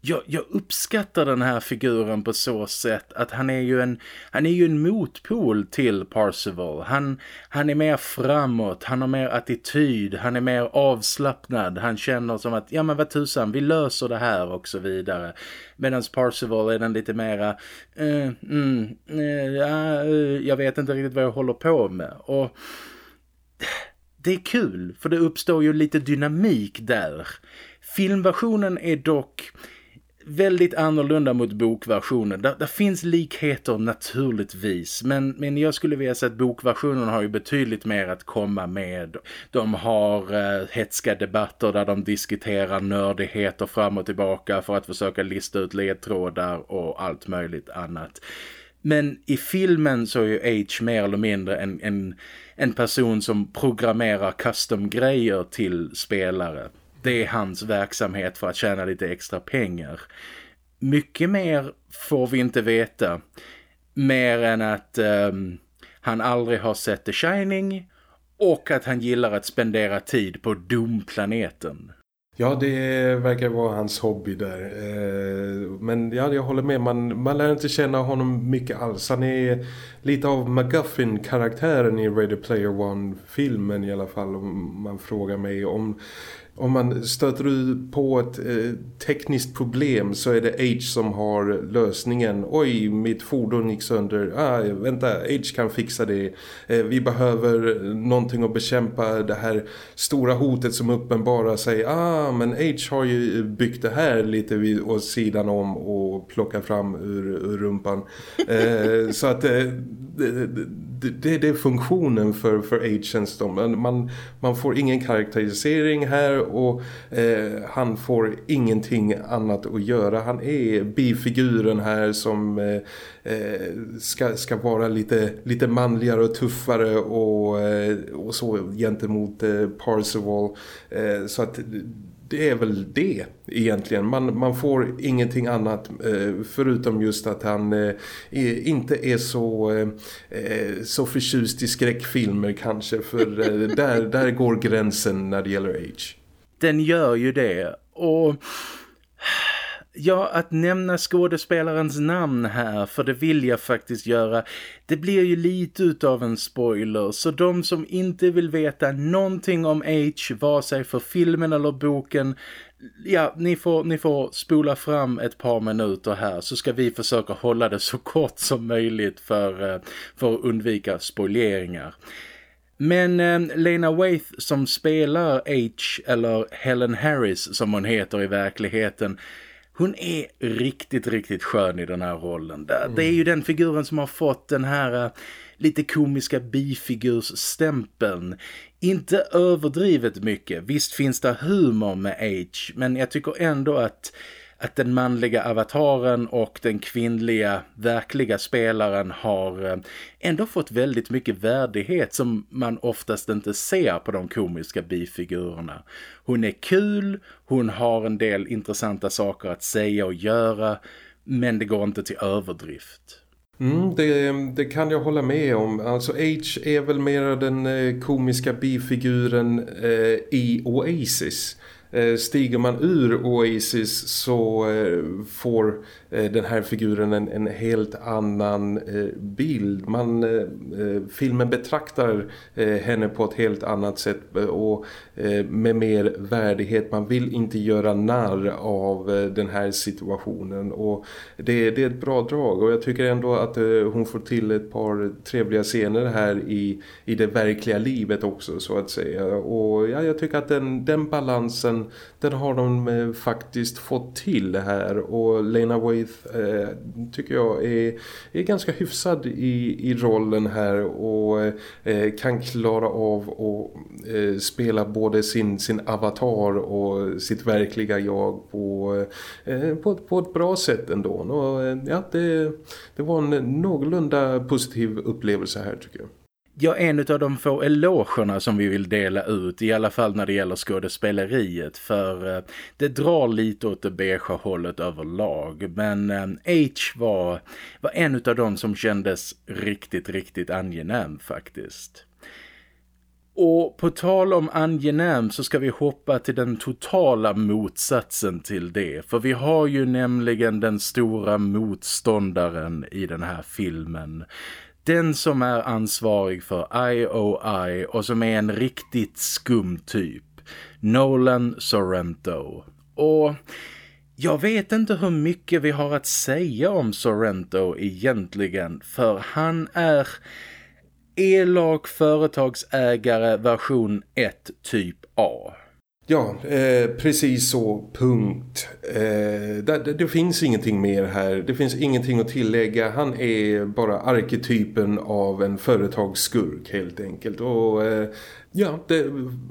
jag, jag, uppskattar den här figuren på så sätt att han är ju en, han är ju en motpol till Parcival. Han, han är mer framåt, han har mer attityd, han är mer avslappnad. Han känner som att, ja men vad tusan, vi löser det här och så vidare. Medan Parcival är den lite mera, uh, mm, uh, ja, uh, jag vet inte riktigt vad jag håller på med. Och det är kul för det uppstår ju lite dynamik där. Filmversionen är dock väldigt annorlunda mot bokversionen. Där, där, finns likheter naturligtvis men, men jag skulle vilja säga att bokversionen har ju betydligt mer att komma med. De har eh, hetska debatter där de diskuterar nördigheter fram och tillbaka för att försöka lista ut ledtrådar och allt möjligt annat. Men i filmen så är ju H mer eller mindre en, en, en person som programmerar custom-grejer till spelare. Det är hans verksamhet för att tjäna lite extra pengar. Mycket mer får vi inte veta. Mer än att um, han aldrig har sett The Shining och att han gillar att spendera tid på Doom-planeten. Ja, det verkar vara hans hobby där. Eh, men ja, jag håller med. Man, man lär inte känna honom mycket alls. Han är lite av MacGuffin-karaktären i Ready Player One-filmen i alla fall. Om man frågar mig om om man stöter på ett eh, tekniskt problem så är det age som har lösningen. Oj, mitt fordon gick sönder. Ah, vänta, age kan fixa det. Eh, vi behöver någonting att bekämpa det här stora hotet som uppenbarar sig. Ah, men age har ju byggt det här lite vid, åt sidan om och plockat fram ur, ur rumpan. Eh, så att eh, det, det, det, är funktionen för, för agents. Man, man får ingen karaktärisering här och eh, han får ingenting annat att göra. Han är bifiguren här som eh, eh ska, ska vara lite, lite manligare och tuffare och, eh, och så gentemot eh, Parzival. Eh, så att det är väl det egentligen. Man, man får ingenting annat eh, förutom just att han eh, inte är så, eh, så förtjust i skräckfilmer kanske. För där, där går gränsen när det gäller age. Den gör ju det. Och Ja, att nämna skådespelarens namn här, för det vill jag faktiskt göra. Det blir ju lite utav en spoiler, så de som inte vill veta någonting om H, vare sig för filmen eller boken, ja, ni får, ni får spola fram ett par minuter här så ska vi försöka hålla det så kort som möjligt för, eh, för att undvika spoileringar. Men eh, Lena Waith som spelar H, eller Helen Harris som hon heter i verkligheten- hon är riktigt, riktigt skön i den här rollen. Det, mm. det är ju den figuren som har fått den här uh, lite komiska bifigursstämpeln. Inte överdrivet mycket. Visst finns det humor med H, men jag tycker ändå att att den manliga avataren och den kvinnliga verkliga spelaren har eh, ändå fått väldigt mycket värdighet som man oftast inte ser på de komiska bifigurerna. Hon är kul, hon har en del intressanta saker att säga och göra men det går inte till överdrift. Mm, det, det, kan jag hålla med om. Alltså H är väl mer den eh, komiska bifiguren eh, i Oasis. Eh, stiger man ur Oasis så eh, får eh, den här figuren en, en helt annan bild. Man, filmen betraktar henne på ett helt annat sätt och med mer värdighet. Man vill inte göra narr av den här situationen och det, det är ett bra drag och jag tycker ändå att hon får till ett par trevliga scener här i, i det verkliga livet också så att säga. Och ja, jag tycker att den, den balansen den, den har de eh, faktiskt fått till här och Lena Waith eh, tycker jag är, är ganska hyfsad i, i rollen här och eh, kan klara av att eh, spela både sin, sin avatar och sitt verkliga jag på, eh, på, på ett bra sätt ändå. Och, eh, ja, det, det var en någorlunda positiv upplevelse här tycker jag. Ja, en av de få elogerna som vi vill dela ut, i alla fall när det gäller skådespeleriet, för eh, det drar lite åt det beige hållet överlag. Men eh, H var, var en av de som kändes riktigt, riktigt angenäm faktiskt. Och på tal om angenäm så ska vi hoppa till den totala motsatsen till det. För vi har ju nämligen den stora motståndaren i den här filmen den som är ansvarig för IOI och som är en riktigt skum typ. Nolan Sorrento. Och jag vet inte hur mycket vi har att säga om Sorrento egentligen. För han är elak företagsägare version 1 typ A. Ja, eh, precis så, punkt. Eh, det, det, finns ingenting mer här. Det finns ingenting att tillägga. Han är bara arketypen av en företagsskurk helt enkelt. Och eh, Ja, det,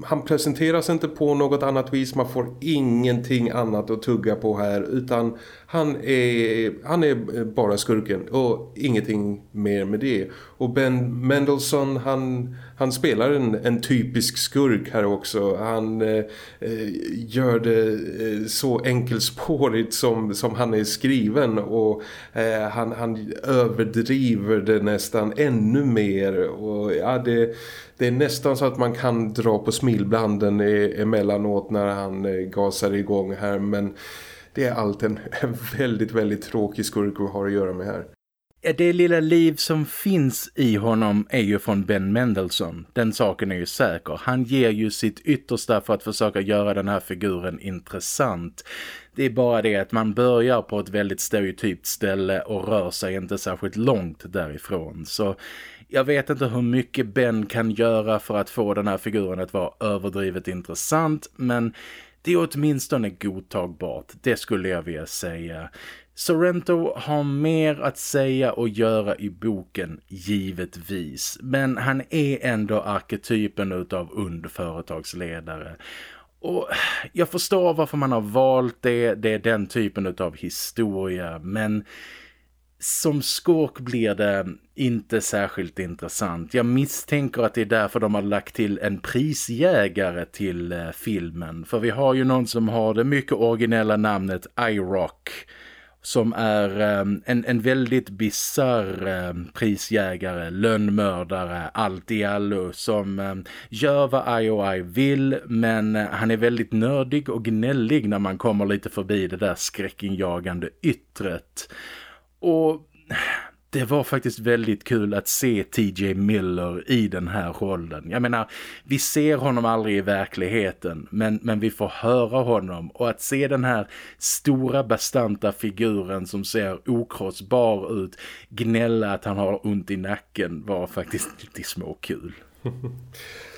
han presenteras inte på något annat vis. Man får ingenting annat att tugga på här. Utan han är, han är bara skurken och ingenting mer med det. Och Ben Mendelssohn, han, han spelar en, en typisk skurk här också. Han eh, eh, gör det eh, så enkelspårigt som, som han är skriven. Och eh, han, han överdriver det nästan ännu mer. Och ja, det det är nästan så att man kan dra på smilblanden e, emellanåt när han eh, gasar igång här men det är allt en, en väldigt, väldigt tråkig skurk vi har att göra med här. Det lilla liv som finns i honom är ju från Ben Mendelssohn. Den saken är ju säker. Han ger ju sitt yttersta för att försöka göra den här figuren intressant. Det är bara det att man börjar på ett väldigt stereotypt ställe och rör sig inte särskilt långt därifrån. Så jag vet inte hur mycket Ben kan göra för att få den här figuren att vara överdrivet intressant men det är åtminstone godtagbart, det skulle jag vilja säga. Sorrento har mer att säga och göra i boken, givetvis. Men han är ändå arketypen utav ond företagsledare. Och jag förstår varför man har valt det, det är den typen av historia, men som skurk blir det inte särskilt intressant. Jag misstänker att det är därför de har lagt till en prisjägare till eh, filmen. För vi har ju någon som har det mycket originella namnet iRock som är eh, en, en väldigt bizarr eh, prisjägare, lönnmördare, allt i allo som eh, gör vad IOI vill men eh, han är väldigt nördig och gnällig när man kommer lite förbi det där skräckinjagande yttret. Och det var faktiskt väldigt kul att se TJ Miller i den här rollen. Jag menar, vi ser honom aldrig i verkligheten men, men vi får höra honom och att se den här stora bastanta figuren som ser okrossbar ut gnälla att han har ont i nacken var faktiskt lite småkul.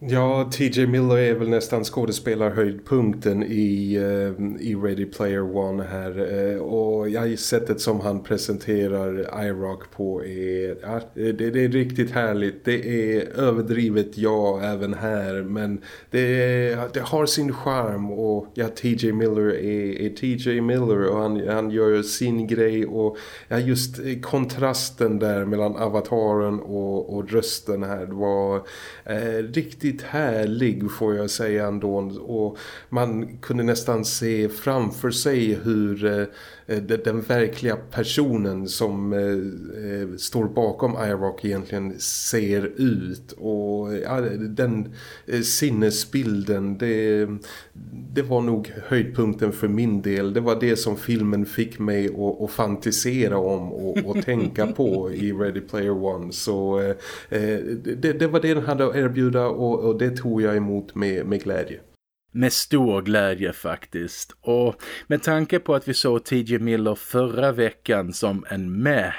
Ja, TJ Miller är väl nästan skådespelarhöjdpunkten i, eh, i Ready Player One här. Eh, och ja, sättet som han presenterar Iroc på är, ja, det, det, är riktigt härligt. Det är överdrivet, ja, även här. Men det, det har sin charm och ja, TJ Miller är, är TJ Miller och han, han gör sin grej. Och ja, just eh, kontrasten där mellan avataren och, och rösten här var eh, riktigt riktigt härlig får jag säga ändå. Och man kunde nästan se framför sig hur eh, den verkliga personen som eh, eh, står bakom iRock egentligen ser ut och den sinnesbilden det, det var nog höjdpunkten för min del. Det var det som filmen fick mig att, att fantisera om och, och tänka på i Ready Player One så det, det, var det den hade att erbjuda och, och det tog jag emot med, med glädje. Med stor glädje faktiskt. Och med tanke på att vi såg TJ Miller förra veckan som en med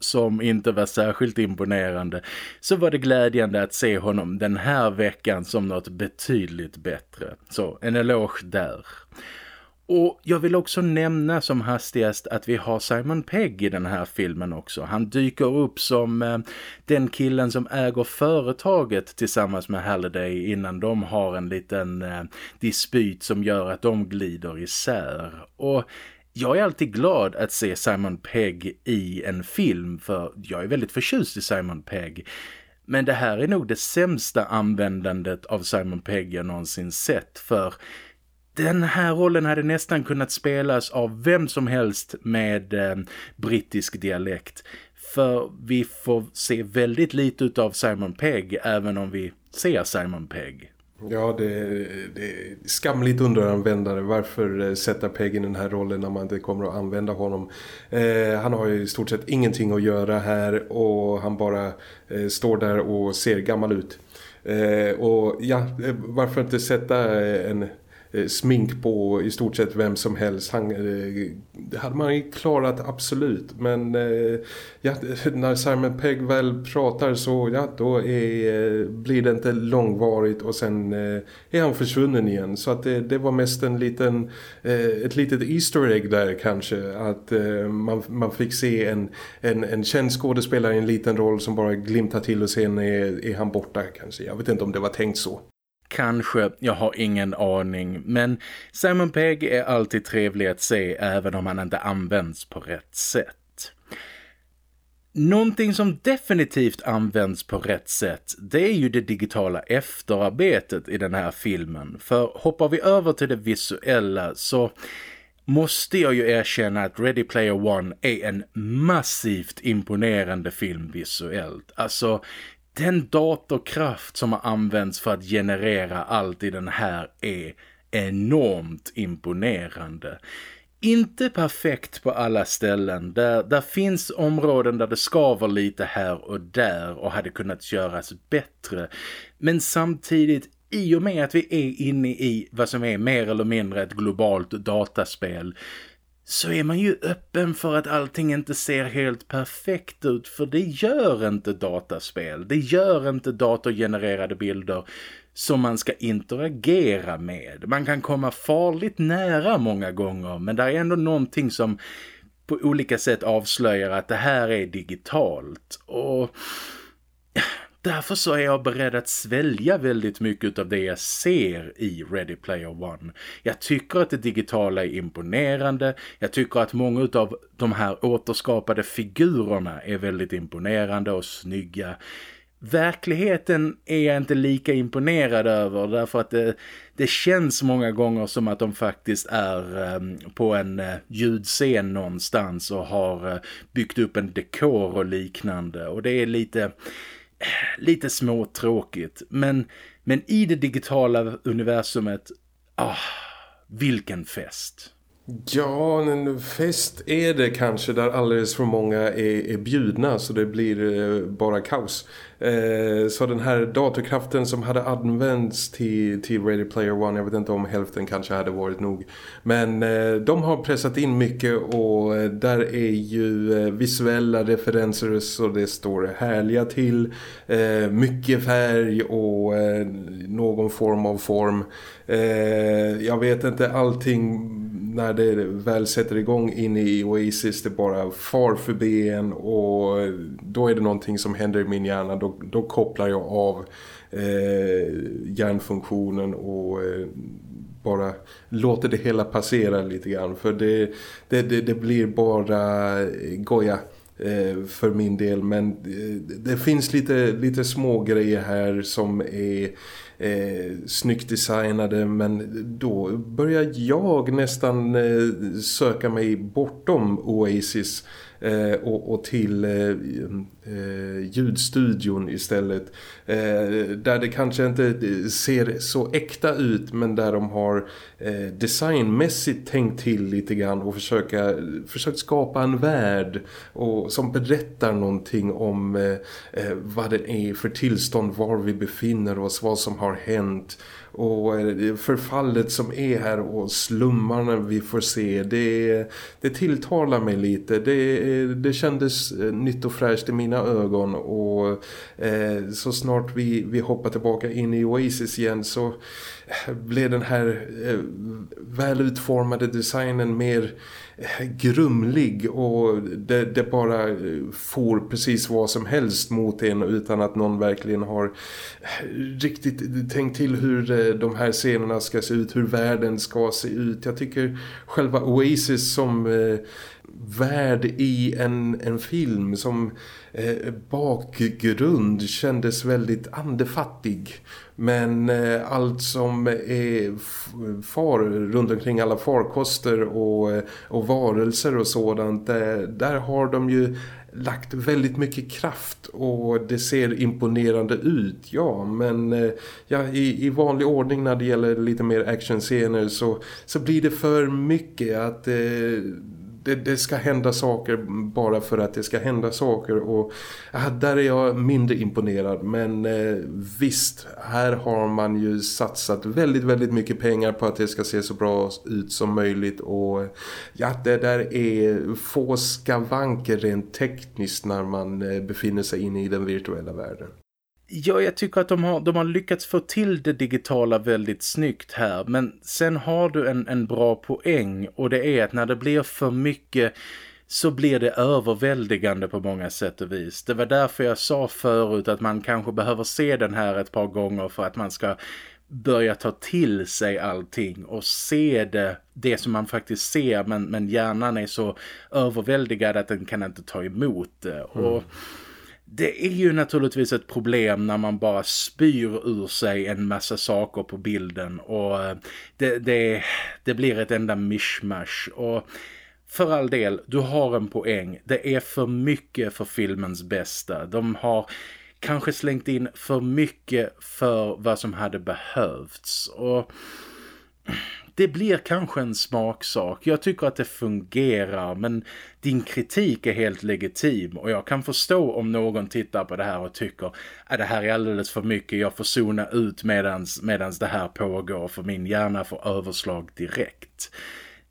som inte var särskilt imponerande så var det glädjande att se honom den här veckan som något betydligt bättre. Så en eloge där. Och jag vill också nämna som hastigast att vi har Simon Pegg i den här filmen också. Han dyker upp som eh, den killen som äger företaget tillsammans med Halliday innan de har en liten eh, dispyt som gör att de glider isär. Och jag är alltid glad att se Simon Pegg i en film för jag är väldigt förtjust i Simon Pegg. Men det här är nog det sämsta användandet av Simon Pegg jag någonsin sett för den här rollen hade nästan kunnat spelas av vem som helst med eh, brittisk dialekt. För vi får se väldigt lite av Simon Pegg även om vi ser Simon Pegg. Ja, det, det är skamligt underanvändare. Varför eh, sätta Pegg i den här rollen när man inte kommer att använda honom? Eh, han har ju i stort sett ingenting att göra här och han bara eh, står där och ser gammal ut. Eh, och ja, eh, varför inte sätta eh, en Eh, Eh, smink på i stort sett vem som helst. Han, eh, det hade man ju klarat absolut. Men eh, ja, när Simon Pegg väl pratar så ja, då är, blir det inte långvarigt och sen är han försvunnen igen. Så att det, det var mest en liten, ett litet easter egg där kanske. Att man, man fick se en, en, en känd skådespelare i en liten roll som bara glimtar till och sen är, är han borta kanske. Jag vet inte om det var tänkt så. Kanske, jag har ingen aning. Men Simon Pegg är alltid trevlig att se även om han inte används på rätt sätt. Någonting som definitivt används på rätt sätt det är ju det digitala efterarbetet i den här filmen. För hoppar vi över till det visuella så måste jag ju erkänna att Ready Player One är en massivt imponerande film visuellt. Alltså den datorkraft som har använts för att generera allt i den här är enormt imponerande. Inte perfekt på alla ställen. Där, där finns områden där det skaver lite här och där och hade kunnat göras bättre. Men samtidigt i och med att vi är inne i vad som är mer eller mindre ett globalt dataspel så är man ju öppen för att allting inte ser helt perfekt ut för det gör inte dataspel. Det gör inte datorgenererade bilder som man ska interagera med. Man kan komma farligt nära många gånger men det är ändå någonting som på olika sätt avslöjar att det här är digitalt och Därför så är jag beredd att svälja väldigt mycket av det jag ser i Ready Player One. Jag tycker att det digitala är imponerande. Jag tycker att många av de här återskapade figurerna är väldigt imponerande och snygga. Verkligheten är jag inte lika imponerad över därför att det, det känns många gånger som att de faktiskt är eh, på en eh, ljudscen någonstans och har eh, byggt upp en dekor och liknande och det är lite lite småtråkigt. Men, men i det digitala universumet, ah, vilken fest. Ja, en fest är det kanske där alldeles för många är, är bjudna så det blir eh, bara kaos. Eh, så den här datorkraften som hade använts till, till Ready Player One, jag vet inte om hälften kanske hade varit nog. Men eh, de har pressat in mycket och eh, där är ju eh, visuella referenser så det står härliga till. Eh, mycket färg och eh, någon form av form. jag vet inte allting när det väl sätter igång in i Oasis det bara far förbi en och då är det någonting som händer i min hjärna. Då, då kopplar jag av eh, hjärnfunktionen och eh, bara låter det hela passera lite grann. För det, det, det, det blir bara eh, goja eh, för min del. Men det, det finns lite, lite små grejer här som är eh, snyggt designade men då börjar jag nästan eh, söka mig bortom Oasis. Eh, och, och, till eh, eh, ljudstudion istället. Eh, där det kanske inte ser så äkta ut men där de har eh, designmässigt tänkt till lite grann och försöka, försökt skapa en värld och, som berättar någonting om eh, eh vad det är för tillstånd, var vi befinner oss, vad som har hänt och eh, förfallet som är här och slummarna vi får se det, det tilltalar mig lite. Det det, kändes eh, nytt och fräscht i mina ögon och eh, så snart vi, vi hoppar tillbaka in i Oasis igen så eh, blev den här eh, välutformade designen mer grumlig och det, det bara eh, får precis vad som helst mot en utan att någon verkligen har eh, riktigt tänkt till hur eh, de här scenerna ska se ut, hur världen ska se ut. Jag tycker själva Oasis som eh, värld i en, en film som eh, bakgrund kändes väldigt andefattig. Men eh, allt som är far runt omkring alla farkoster och, eh, och varelser och sådant, där, där har de ju lagt väldigt mycket kraft och det ser imponerande ut, ja. Men eh, ja, i, i vanlig ordning när det gäller lite mer actionscener så, så blir det för mycket att... Eh, det, det, ska hända saker bara för att det ska hända saker. Och ja, där är jag mindre imponerad. Men eh, visst, här har man ju satsat väldigt väldigt mycket pengar på att det ska se så bra ut som möjligt. Och ja, det där är få skavanker rent tekniskt när man eh, befinner sig inne i den virtuella världen. Ja, jag tycker att de har, de har lyckats få till det digitala väldigt snyggt här. Men sen har du en, en bra poäng och det är att när det blir för mycket så blir det överväldigande på många sätt och vis. Det var därför jag sa förut att man kanske behöver se den här ett par gånger för att man ska börja ta till sig allting och se det, det som man faktiskt ser men, men hjärnan är så överväldigad att den kan inte ta emot det. Mm. Det är ju naturligtvis ett problem när man bara spyr ur sig en massa saker på bilden och eh, det, det, det blir ett enda mishmash och för all del, du har en poäng. Det är för mycket för filmens bästa. De har kanske slängt in för mycket för vad som hade behövts och det blir kanske en smaksak. Jag tycker att det fungerar men din kritik är helt legitim och jag kan förstå om någon tittar på det här och tycker att det här är alldeles för mycket, jag får zona ut medans, medans det här pågår för min hjärna får överslag direkt.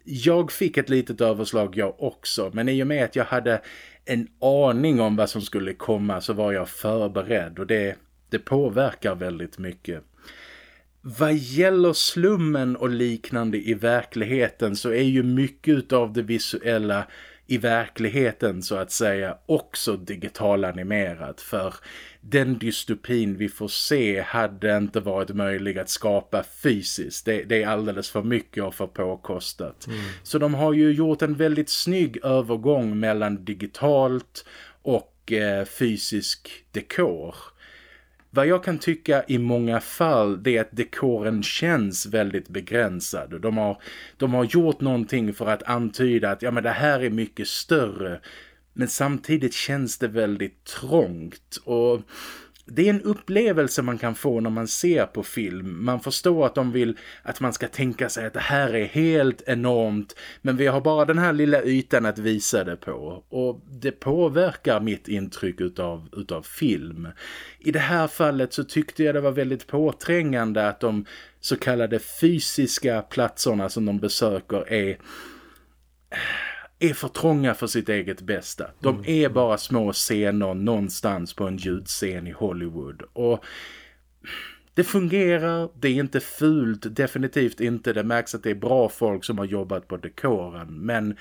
Jag fick ett litet överslag jag också men i och med att jag hade en aning om vad som skulle komma så var jag förberedd och det, det påverkar väldigt mycket. Vad gäller slummen och liknande i verkligheten så är ju mycket av det visuella i verkligheten så att säga också digitalanimerat för den dystopin vi får se hade inte varit möjlig att skapa fysiskt. Det, det är alldeles för mycket och för påkostat. Mm. Så de har ju gjort en väldigt snygg övergång mellan digitalt och eh, fysisk dekor. Vad jag kan tycka i många fall det är att dekoren känns väldigt begränsad. De har, de har gjort någonting för att antyda att ja, men det här är mycket större. Men samtidigt känns det väldigt trångt och det är en upplevelse man kan få när man ser på film. Man förstår att de vill att man ska tänka sig att det här är helt enormt. Men vi har bara den här lilla ytan att visa det på. Och det påverkar mitt intryck utav, utav film. I det här fallet så tyckte jag det var väldigt påträngande att de så kallade fysiska platserna som de besöker är är för trånga för sitt eget bästa. De mm. är bara små scener någonstans på en ljudscen i Hollywood. Och det fungerar, det är inte fult, definitivt inte. Det märks att det är bra folk som har jobbat på dekoren. Men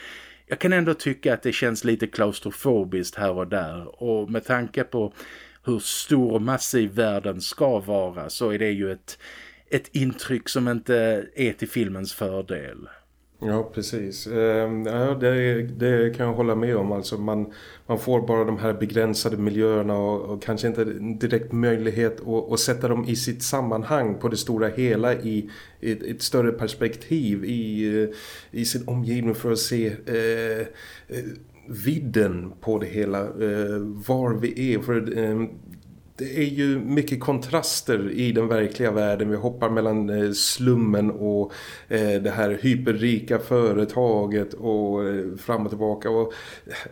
jag kan ändå tycka att det känns lite klaustrofobiskt här och där. Och med tanke på hur stor och massiv världen ska vara så är det ju ett, ett intryck som inte är till filmens fördel. Ja, precis. Ehm, ja, det, det, kan jag hålla med om. Alltså man, man får bara de här begränsade miljöerna och, och kanske inte direkt möjlighet att, att, sätta dem i sitt sammanhang på det stora hela i ett, ett större perspektiv i, eh, i sin omgivning för att se eh, eh, vidden på det hela. Eh, var vi är. För eh, det är ju mycket kontraster i den verkliga världen. Vi hoppar mellan eh, slummen och eh, det här hyperrika företaget och eh, fram och tillbaka. Och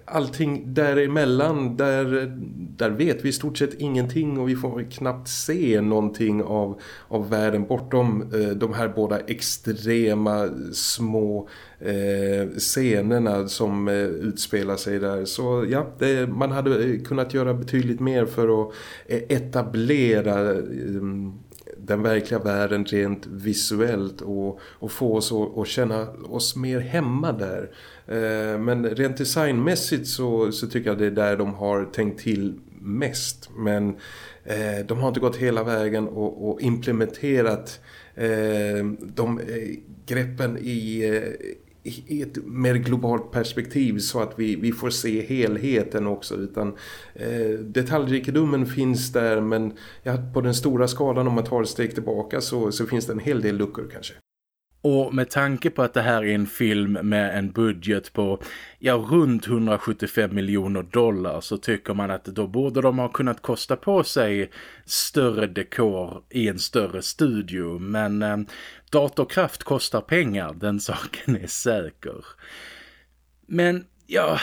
allting däremellan, där, där vet vi i stort sett ingenting och vi får knappt se någonting av, av världen bortom de här båda extrema små Eh, scenerna som eh, utspelar sig där. Så ja, det, man hade eh, kunnat göra betydligt mer för att etablera ehm, den verkliga världen rent visuellt och, och få oss att, och känna oss mer hemma där. Men rent designmässigt så, så tycker jag det är där de har tänkt till mest. Men eh, de har inte gått hela vägen och, och implementerat eh, de eh, greppen i, i ett mer globalt perspektiv så att vi, vi får se helheten också utan eh, detaljrikedomen finns där men ja, på den stora skalan om man tar ett steg tillbaka så, så finns det en hel del luckor kanske. Och med tanke på att det här är en film med en budget på ja, runt 175 miljoner dollar så tycker man att då borde de ha kunnat kosta på sig större dekor i en större studio. Men eh, datorkraft kostar pengar, den saken är säker. Men ja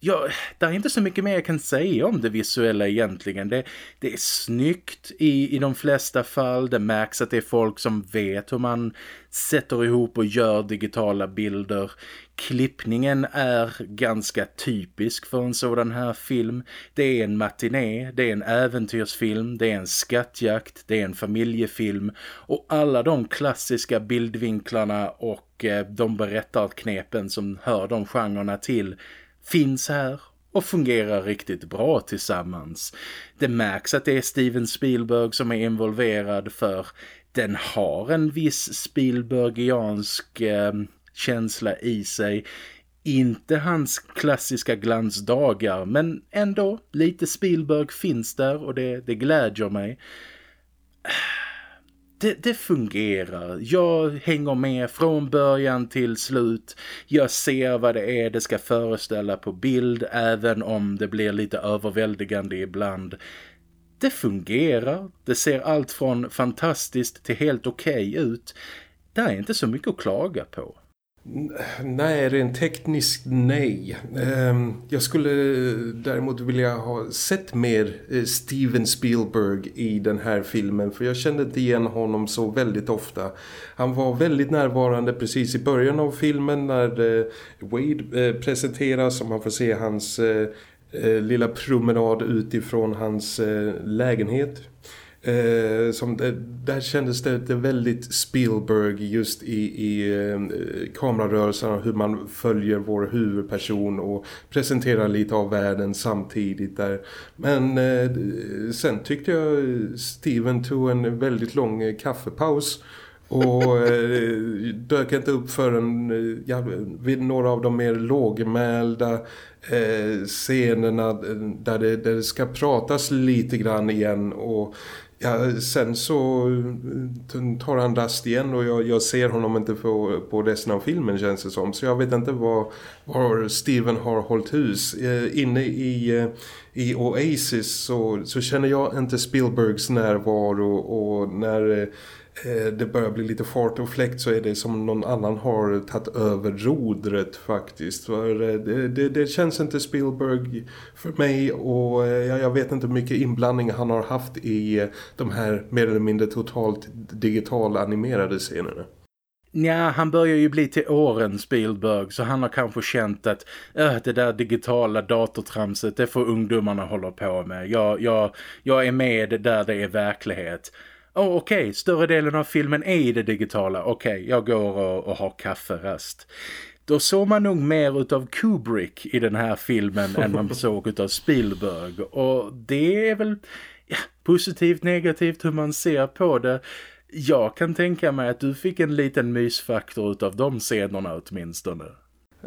ja, det är inte så mycket mer jag kan säga om det visuella egentligen. Det, det är snyggt i, i de flesta fall. Det märks att det är folk som vet hur man sätter ihop och gör digitala bilder. Klippningen är ganska typisk för en sådan här film. Det är en matiné, det är en äventyrsfilm, det är en skattjakt, det är en familjefilm och alla de klassiska bildvinklarna och eh, de berättarknepen som hör de genrerna till finns här och fungerar riktigt bra tillsammans. Det märks att det är Steven Spielberg som är involverad för den har en viss Spielbergiansk eh, känsla i sig. Inte hans klassiska glansdagar men ändå lite Spielberg finns där och det, det glädjer mig det, det, fungerar. Jag hänger med från början till slut. Jag ser vad det är det ska föreställa på bild även om det blir lite överväldigande ibland. Det fungerar. Det ser allt från fantastiskt till helt okej okay ut. Det är inte så mycket att klaga på. Nej, rent tekniskt nej. Ehm, jag skulle däremot vilja ha sett mer eh, Steven Spielberg i den här filmen för jag kände inte igen honom så väldigt ofta. Han var väldigt närvarande precis i början av filmen när eh, Wade eh, presenteras och man får se hans lilla promenad utifrån hans lägenhet. Eh, som det, där kändes det, det väldigt Spielberg just i, i eh, kamerarörelserna hur man följer vår huvudperson och presenterar lite av världen samtidigt där. Men eh, sen tyckte jag Steven tog en väldigt lång eh, kaffepaus och eh, dök inte upp förrän eh, ja, vid några av de mer lågmälda eh, scenerna eh, där det, där det ska pratas lite grann igen och Ja, sen så eh, tar han rast igen och jag, jag ser honom inte på, på resten av filmen känns det som. Så jag vet inte var, var Steven har hållit hus. Eh, inne i, eh, i Oasis så, så känner jag inte Spielbergs närvaro och när Eh, Eh, det börjar bli lite fart och fläkt så är det som någon annan har tagit över rodret faktiskt. För eh, det, det, det känns inte Spielberg för mig och eh, jag vet inte hur mycket inblandning han har haft i de här mer eller mindre totalt digital animerade scenerna. Ja, han börjar ju bli till åren Spielberg så han har kanske känt att äh, det där digitala datortramset det får ungdomarna hålla på med. Jag, jag, jag är med där det är verklighet oh, okej, okay, större delen av filmen är i det digitala. Okej, okay, jag går och, och har kafferast. Då såg man nog mer utav Kubrick i den här filmen än man såg utav Spielberg. Och det är väl ja, positivt, negativt hur man ser på det. Jag kan tänka mig att du fick en liten mysfaktor utav de scenerna åtminstone.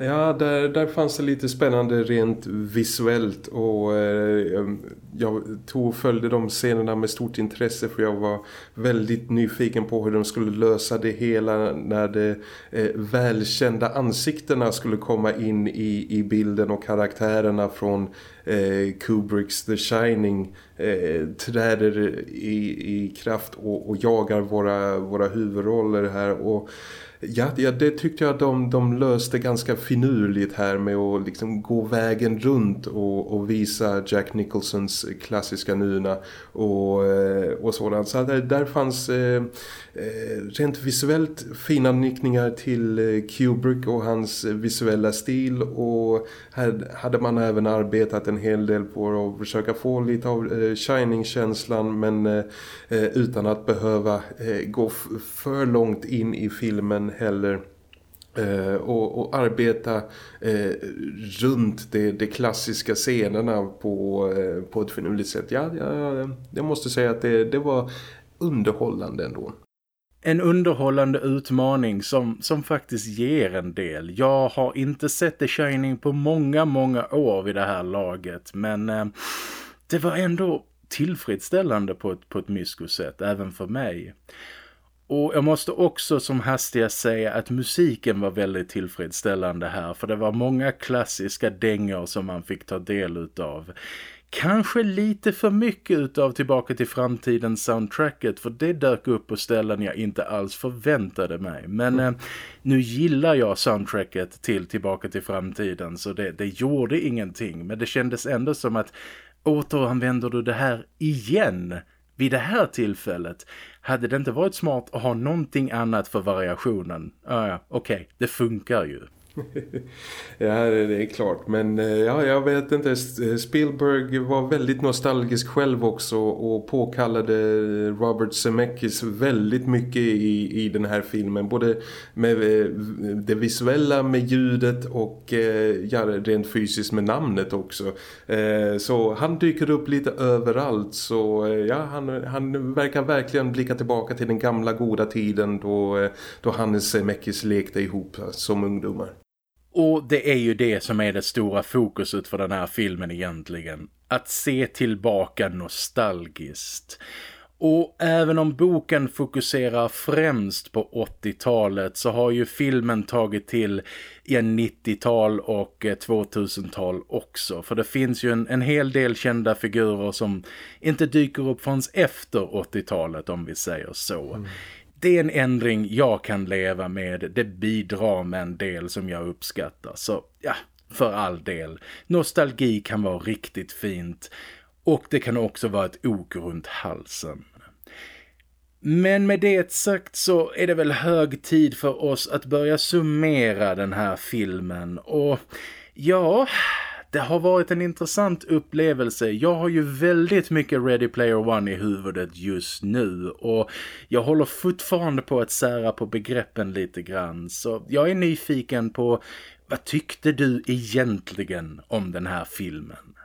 Ja, där, där fanns det lite spännande rent visuellt och eh, jag tog och följde de scenerna med stort intresse för jag var väldigt nyfiken på hur de skulle lösa det hela när de eh, välkända ansiktena skulle komma in i, i bilden och karaktärerna från eh, Kubricks The Shining eh, träder i, i kraft och, och jagar våra, våra huvudroller här och Ja, ja, det tyckte jag att de, de löste ganska finurligt här med att liksom gå vägen runt och, och visa Jack Nicholsons klassiska nuna och, eh, och sådant. Så där, där fanns eh, eh, rent visuellt fina nickningar till eh, Kubrick och hans visuella stil och här hade man även arbetat en hel del på att försöka få lite av eh, Shining-känslan men eh, utan att behöva gå för långt in i filmen heller. Eh, och, och, arbeta eh, runt de, de, klassiska scenerna på, eh, på ett finurligt sätt. Ja, ja, jag måste säga att det, det var underhållande ändå. En underhållande utmaning som, som faktiskt ger en del. Jag har inte sett The Shining på många, många år vid det här laget. Men eh, det var ändå tillfredsställande på ett, på ett myskosätt, även för mig. Och jag måste också som hastigast säga att musiken var väldigt tillfredsställande här. För det var många klassiska dängor som man fick ta del utav. Kanske lite för mycket utav Tillbaka till framtiden soundtracket för det dök upp på ställen jag inte alls förväntade mig. Men mm. eh, nu gillar jag soundtracket till Tillbaka till framtiden så det, det gjorde ingenting. Men det kändes ändå som att återanvänder du det här igen vid det här tillfället hade det inte varit smart att ha någonting annat för variationen? Ah, ja, okej, okay, det funkar ju ja, det är klart. Men eh, ja, jag vet inte. Eh, Spielberg var väldigt nostalgisk själv också och påkallade Robert Zemeckis väldigt mycket i, i den här filmen. Både med eh, det visuella, med ljudet och ja, rent fysiskt med namnet också. Så han dyker upp lite överallt. Så ja, han, han verkar verkligen blicka tillbaka till den gamla goda tiden då, då han och Zemeckis lekte ihop som ungdomar. Och det är ju det som är det stora fokuset för den här filmen egentligen. Att se tillbaka nostalgiskt. Och även om boken fokuserar främst på 80-talet så har ju filmen tagit till i en 90-tal och eh, 2000-tal också. För det finns ju en, en hel del kända figurer som inte dyker upp förrän efter 80-talet om vi säger så. Mm det är en ändring jag kan leva med. Det bidrar med en del som jag uppskattar. Så ja, för all del. Nostalgi kan vara riktigt fint. Och det kan också vara ett ok runt halsen. Men med det sagt så är det väl hög tid för oss att börja summera den här filmen. Och ja, det har varit en intressant upplevelse. Jag har ju väldigt mycket Ready Player One i huvudet just nu och jag håller fortfarande på att sära på begreppen lite grann. Så jag är nyfiken på vad tyckte du egentligen om den här filmen?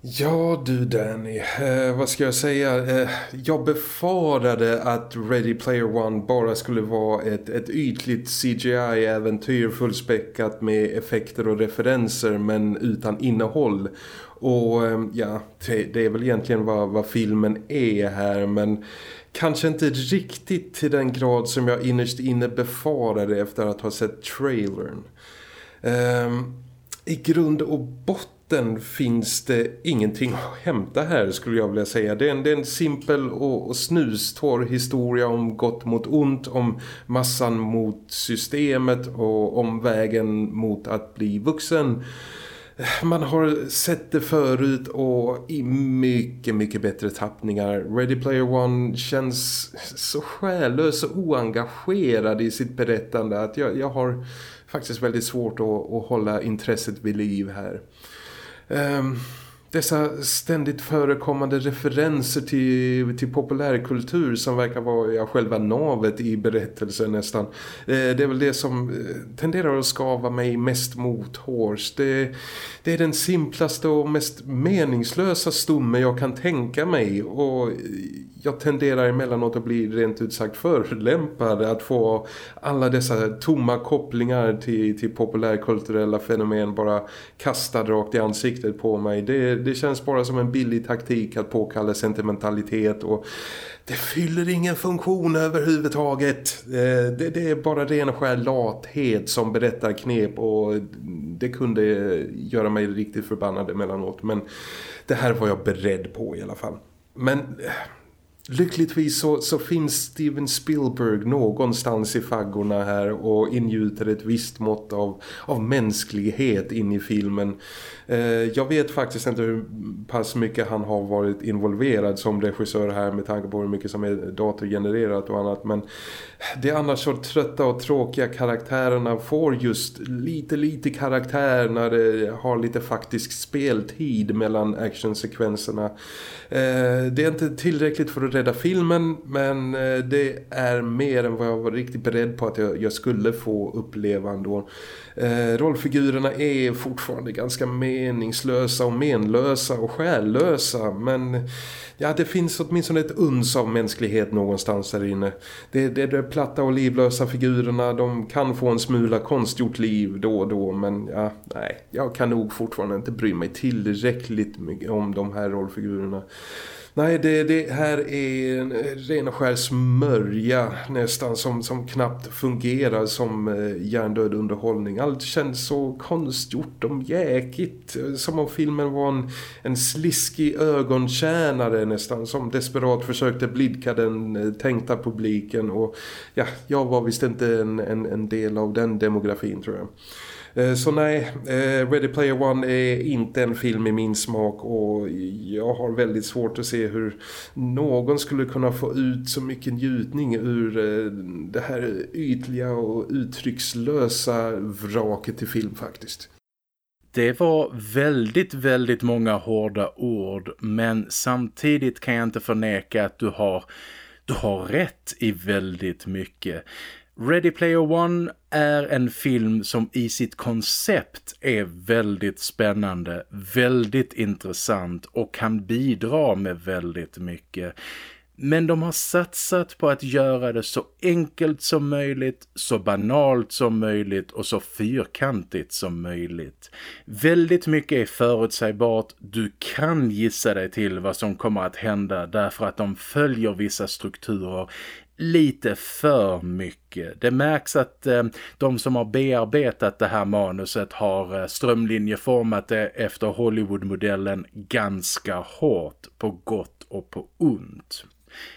Ja du Danny, eh, vad ska jag säga? Eh, jag befarade att Ready Player One bara skulle vara ett, ett ytligt CGI-äventyr fullspäckat med effekter och referenser men utan innehåll. Och eh, ja, det, är väl egentligen vad, vad filmen är här men kanske inte riktigt till den grad som jag innerst inne befarade efter att ha sett trailern. Eh, I grund och botten botten finns det ingenting att hämta här skulle jag vilja säga. Det är en, det är en simpel och, och snustorr historia om gott mot ont, om massan mot systemet och om vägen mot att bli vuxen. Man har sett det förut och i mycket, mycket bättre tappningar. Ready Player One känns så själlös och oengagerad i sitt berättande att jag, jag har faktiskt väldigt svårt att, att hålla intresset vid liv här. Um, dessa ständigt förekommande referenser till, till populärkultur som verkar vara ja, själva navet i berättelsen nästan. Eh, det är väl det som eh, tenderar att skava mig mest mot hårs. Det, det är den simplaste och mest meningslösa stomme jag kan tänka mig och jag tenderar emellanåt att bli rent ut sagt förlämpad att få alla dessa tomma kopplingar till, till populärkulturella fenomen bara kastade rakt i ansiktet på mig. Det, det känns bara som en billig taktik att påkalla sentimentalitet och det fyller ingen funktion överhuvudtaget. Eh, det, det är bara ren och skär lathet som berättar knep och det kunde göra mig riktigt förbannad emellanåt. Men det här var jag beredd på i alla fall. Men eh, Lyckligtvis så, så, finns Steven Spielberg någonstans i faggorna här och ingjuter ett visst mått av, av mänsklighet in i filmen. Eh, jag vet faktiskt inte hur pass mycket han har varit involverad som regissör här med tanke på hur mycket som är datorgenererat och annat. Men de annars så trötta och tråkiga karaktärerna får just lite lite karaktär när det har lite faktisk speltid mellan actionsekvenserna. Eh, det är inte tillräckligt för att rädda filmen men eh, det är mer än vad jag var riktigt beredd på att jag skulle få uppleva ändå. Eh, rollfigurerna är fortfarande ganska meningslösa och menlösa och själlösa men ja, det finns åtminstone ett uns av mänsklighet någonstans där inne. Det, det, det platta och livlösa figurerna, de kan få en smula konstgjort liv då och då men ja, nej, jag kan nog fortfarande inte bry mig tillräckligt mycket om de här rollfigurerna. Nej, det, det, här är en ren och skär smörja nästan som, som knappt fungerar som eh, hjärndöd underhållning. Allt känns så konstgjort och jäkigt. Eh, som om filmen var en, en sliskig ögontjänare nästan. Som desperat försökte blidka den eh, tänkta publiken. Och ja, jag var visst inte en, en, en del av den demografin tror jag. Eh, så nej, eh, Ready Player One är inte en film i min smak och jag har väldigt svårt att se hur någon skulle kunna få ut så mycket njutning ur eh, det här ytliga och uttryckslösa vraket i film faktiskt. Det var väldigt, väldigt många hårda ord men samtidigt kan jag inte förneka att du har, du har rätt i väldigt mycket. Ready Player One är en film som i sitt koncept är väldigt spännande, väldigt intressant och kan bidra med väldigt mycket. Men de har satsat på att göra det så enkelt som möjligt, så banalt som möjligt och så fyrkantigt som möjligt. Väldigt mycket är förutsägbart, du kan gissa dig till vad som kommer att hända därför att de följer vissa strukturer lite för mycket. Det märks att eh, de som har bearbetat det här manuset har eh, strömlinjeformat det efter Hollywoodmodellen ganska hårt på gott och på ont.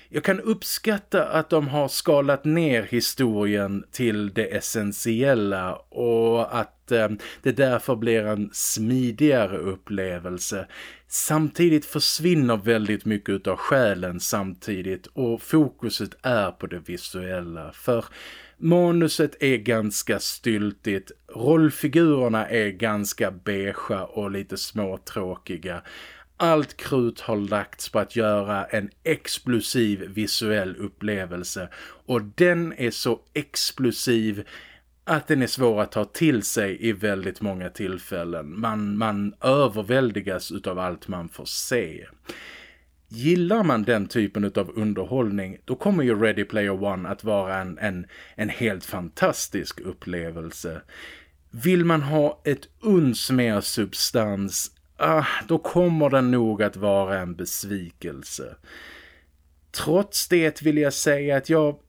Jag kan uppskatta att de har skalat ner historien till det essentiella och att eh, det därför blir en smidigare upplevelse. Samtidigt försvinner väldigt mycket av själen samtidigt och fokuset är på det visuella. För manuset är ganska styltigt, rollfigurerna är ganska beige och lite småtråkiga allt krut har lagts på att göra en explosiv visuell upplevelse och den är så explosiv att den är svår att ta till sig i väldigt många tillfällen. Man, man överväldigas av allt man får se. Gillar man den typen av underhållning då kommer ju Ready Player One att vara en, en, en helt fantastisk upplevelse. Vill man ha ett uns mer substans ah, då kommer den nog att vara en besvikelse. Trots det vill jag säga att jag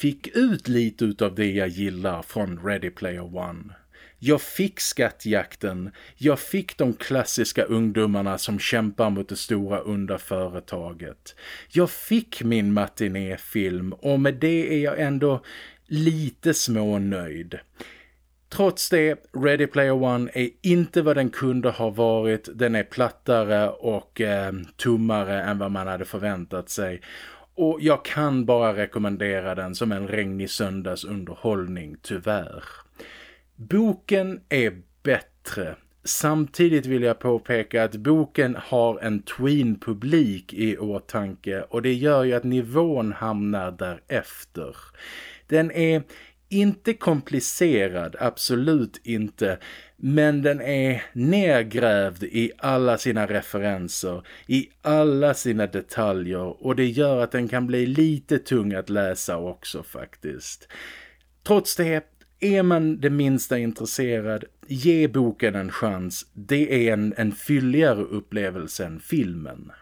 fick ut lite av det jag gillar från Ready Player One. Jag fick skattjakten, jag fick de klassiska ungdomarna som kämpar mot det stora underföretaget. Jag fick min matinéfilm och med det är jag ändå lite smånöjd. Trots det, Ready Player One är inte vad den kunde ha varit. Den är plattare och eh, tummare än vad man hade förväntat sig. Och jag kan bara rekommendera den som en regnig söndagsunderhållning, tyvärr. Boken är bättre. Samtidigt vill jag påpeka att boken har en tween-publik i åtanke och det gör ju att nivån hamnar därefter. Den är inte komplicerad, absolut inte. Men den är nedgrävd i alla sina referenser, i alla sina detaljer och det gör att den kan bli lite tung att läsa också faktiskt. Trots det är man det minsta intresserad, ge boken en chans. Det är en, en fylligare upplevelse än filmen.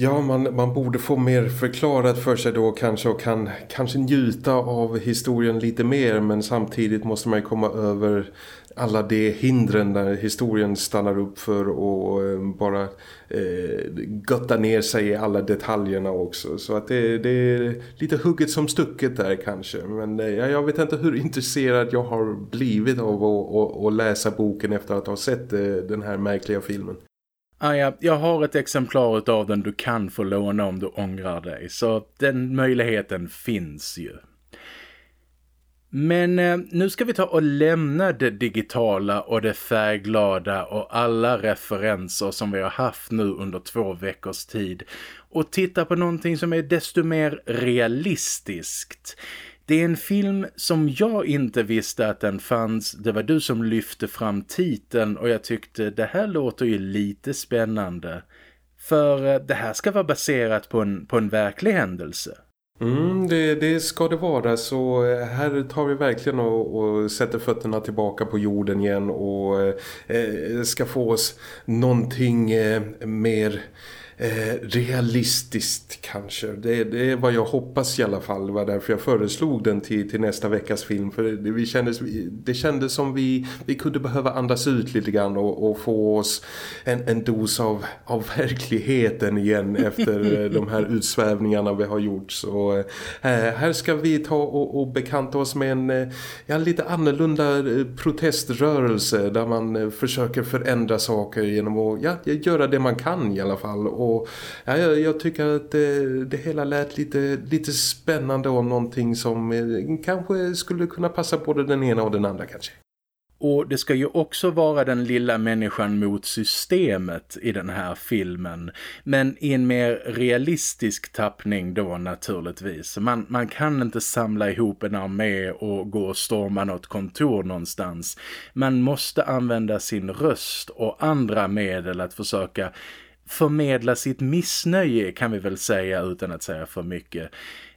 Ja, man, man borde få mer förklarat för sig då kanske och kan kanske njuta av historien lite mer men samtidigt måste man komma över alla de hindren där historien stannar upp för och eh, bara eh, götta ner sig i alla detaljerna också. Så att det, det är lite hugget som stucket där kanske. Men eh, jag vet inte hur intresserad jag har blivit av att, att, att läsa boken efter att ha sett eh, den här märkliga filmen. Ah, ja, jag har ett exemplar av den du kan få låna om du ångrar dig. Så den möjligheten finns ju. Men eh, nu ska vi ta och lämna det digitala och det färgglada och alla referenser som vi har haft nu under två veckors tid och titta på någonting som är desto mer realistiskt. Det är en film som jag inte visste att den fanns. Det var du som lyfte fram titeln och jag tyckte det här låter ju lite spännande. För eh, det här ska vara baserat på en, på en verklig händelse. Mm, det, det, ska det vara så eh, här tar vi verkligen och, och sätter fötterna tillbaka på jorden igen och eh, eh ska få oss någonting eh, mer eh, realistiskt kanske. Det, det är vad jag hoppas i alla fall. Det var därför jag föreslog den till, till nästa veckas film. För det, vi kändes, det kändes som vi, vi kunde behöva andas ut lite grann och, och få oss en, en dos av, av verkligheten igen efter eh, de här utsvävningarna vi har gjort. Så eh, eh, här ska vi ta och, och bekanta oss med en eh, ja, lite annorlunda proteströrelse där man försöker förändra saker genom att ja, göra det man kan i alla fall och och ja, jag, jag, tycker att det, det, hela lät lite, lite spännande och någonting som eh, kanske skulle kunna passa både den ena och den andra kanske. Och det ska ju också vara den lilla människan mot systemet i den här filmen. Men i en mer realistisk tappning då naturligtvis. Man, man kan inte samla ihop en armé och gå och storma något kontor någonstans. Man måste använda sin röst och andra medel att försöka förmedla sitt missnöje kan vi väl säga utan att säga för mycket.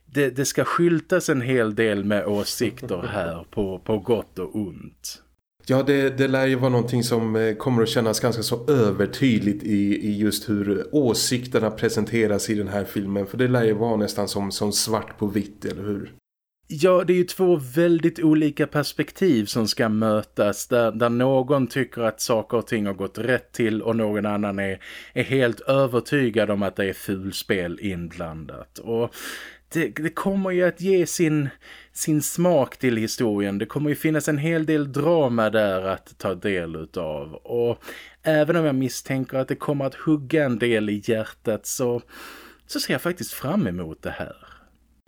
Det, det ska skyltas en hel del med åsikter här på, på gott och ont. Ja, det, det lär ju vara någonting som eh, kommer att kännas ganska så övertydligt i, i just hur åsikterna presenteras i den här filmen. För det lär ju vara nästan som, som svart på vitt, eller hur? Ja, det är ju två väldigt olika perspektiv som ska mötas där, där någon tycker att saker och ting har gått rätt till och någon annan är, är helt övertygad om att det är fulspel inblandat. Och det, det, kommer ju att ge sin, sin smak till historien. Det kommer ju finnas en hel del drama där att ta del utav. Och även om jag misstänker att det kommer att hugga en del i hjärtat så, så ser jag faktiskt fram emot det här.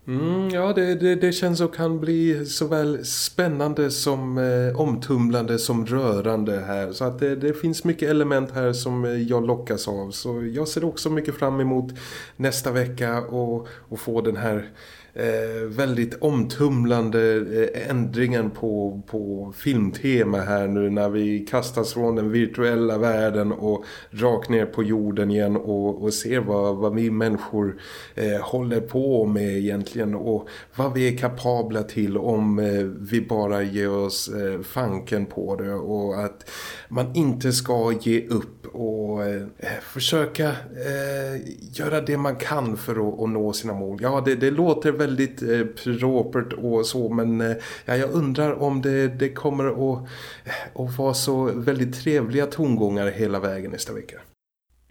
Mm, ja, det, det, det, känns och kan bli såväl spännande som eh, omtumlande som rörande här. Så att det, det, finns mycket element här som eh, jag lockas av. Så jag ser också mycket fram emot nästa vecka och, och få den här eh, väldigt omtumlande eh, ändringen på, på filmtema här nu när vi kastas från den virtuella världen och rakt ner på jorden igen och, och ser vad, vad vi människor eh, håller på med egentligen och vad vi är kapabla till om eh, vi bara ger oss eh, fanken på det och att man inte ska ge upp och eh, försöka eh, göra det man kan för att, att nå sina mål. Ja, det, det låter väldigt eh, propert och så men eh, ja, jag undrar om det, det kommer att, eh, att vara så väldigt trevliga tongångar hela vägen nästa vecka.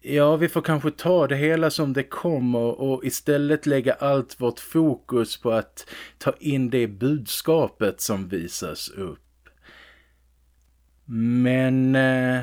Ja, vi får kanske ta det hela som det kommer och istället lägga allt vårt fokus på att ta in det budskapet som visas upp. Men eh,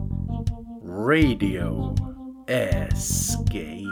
Radio Escape.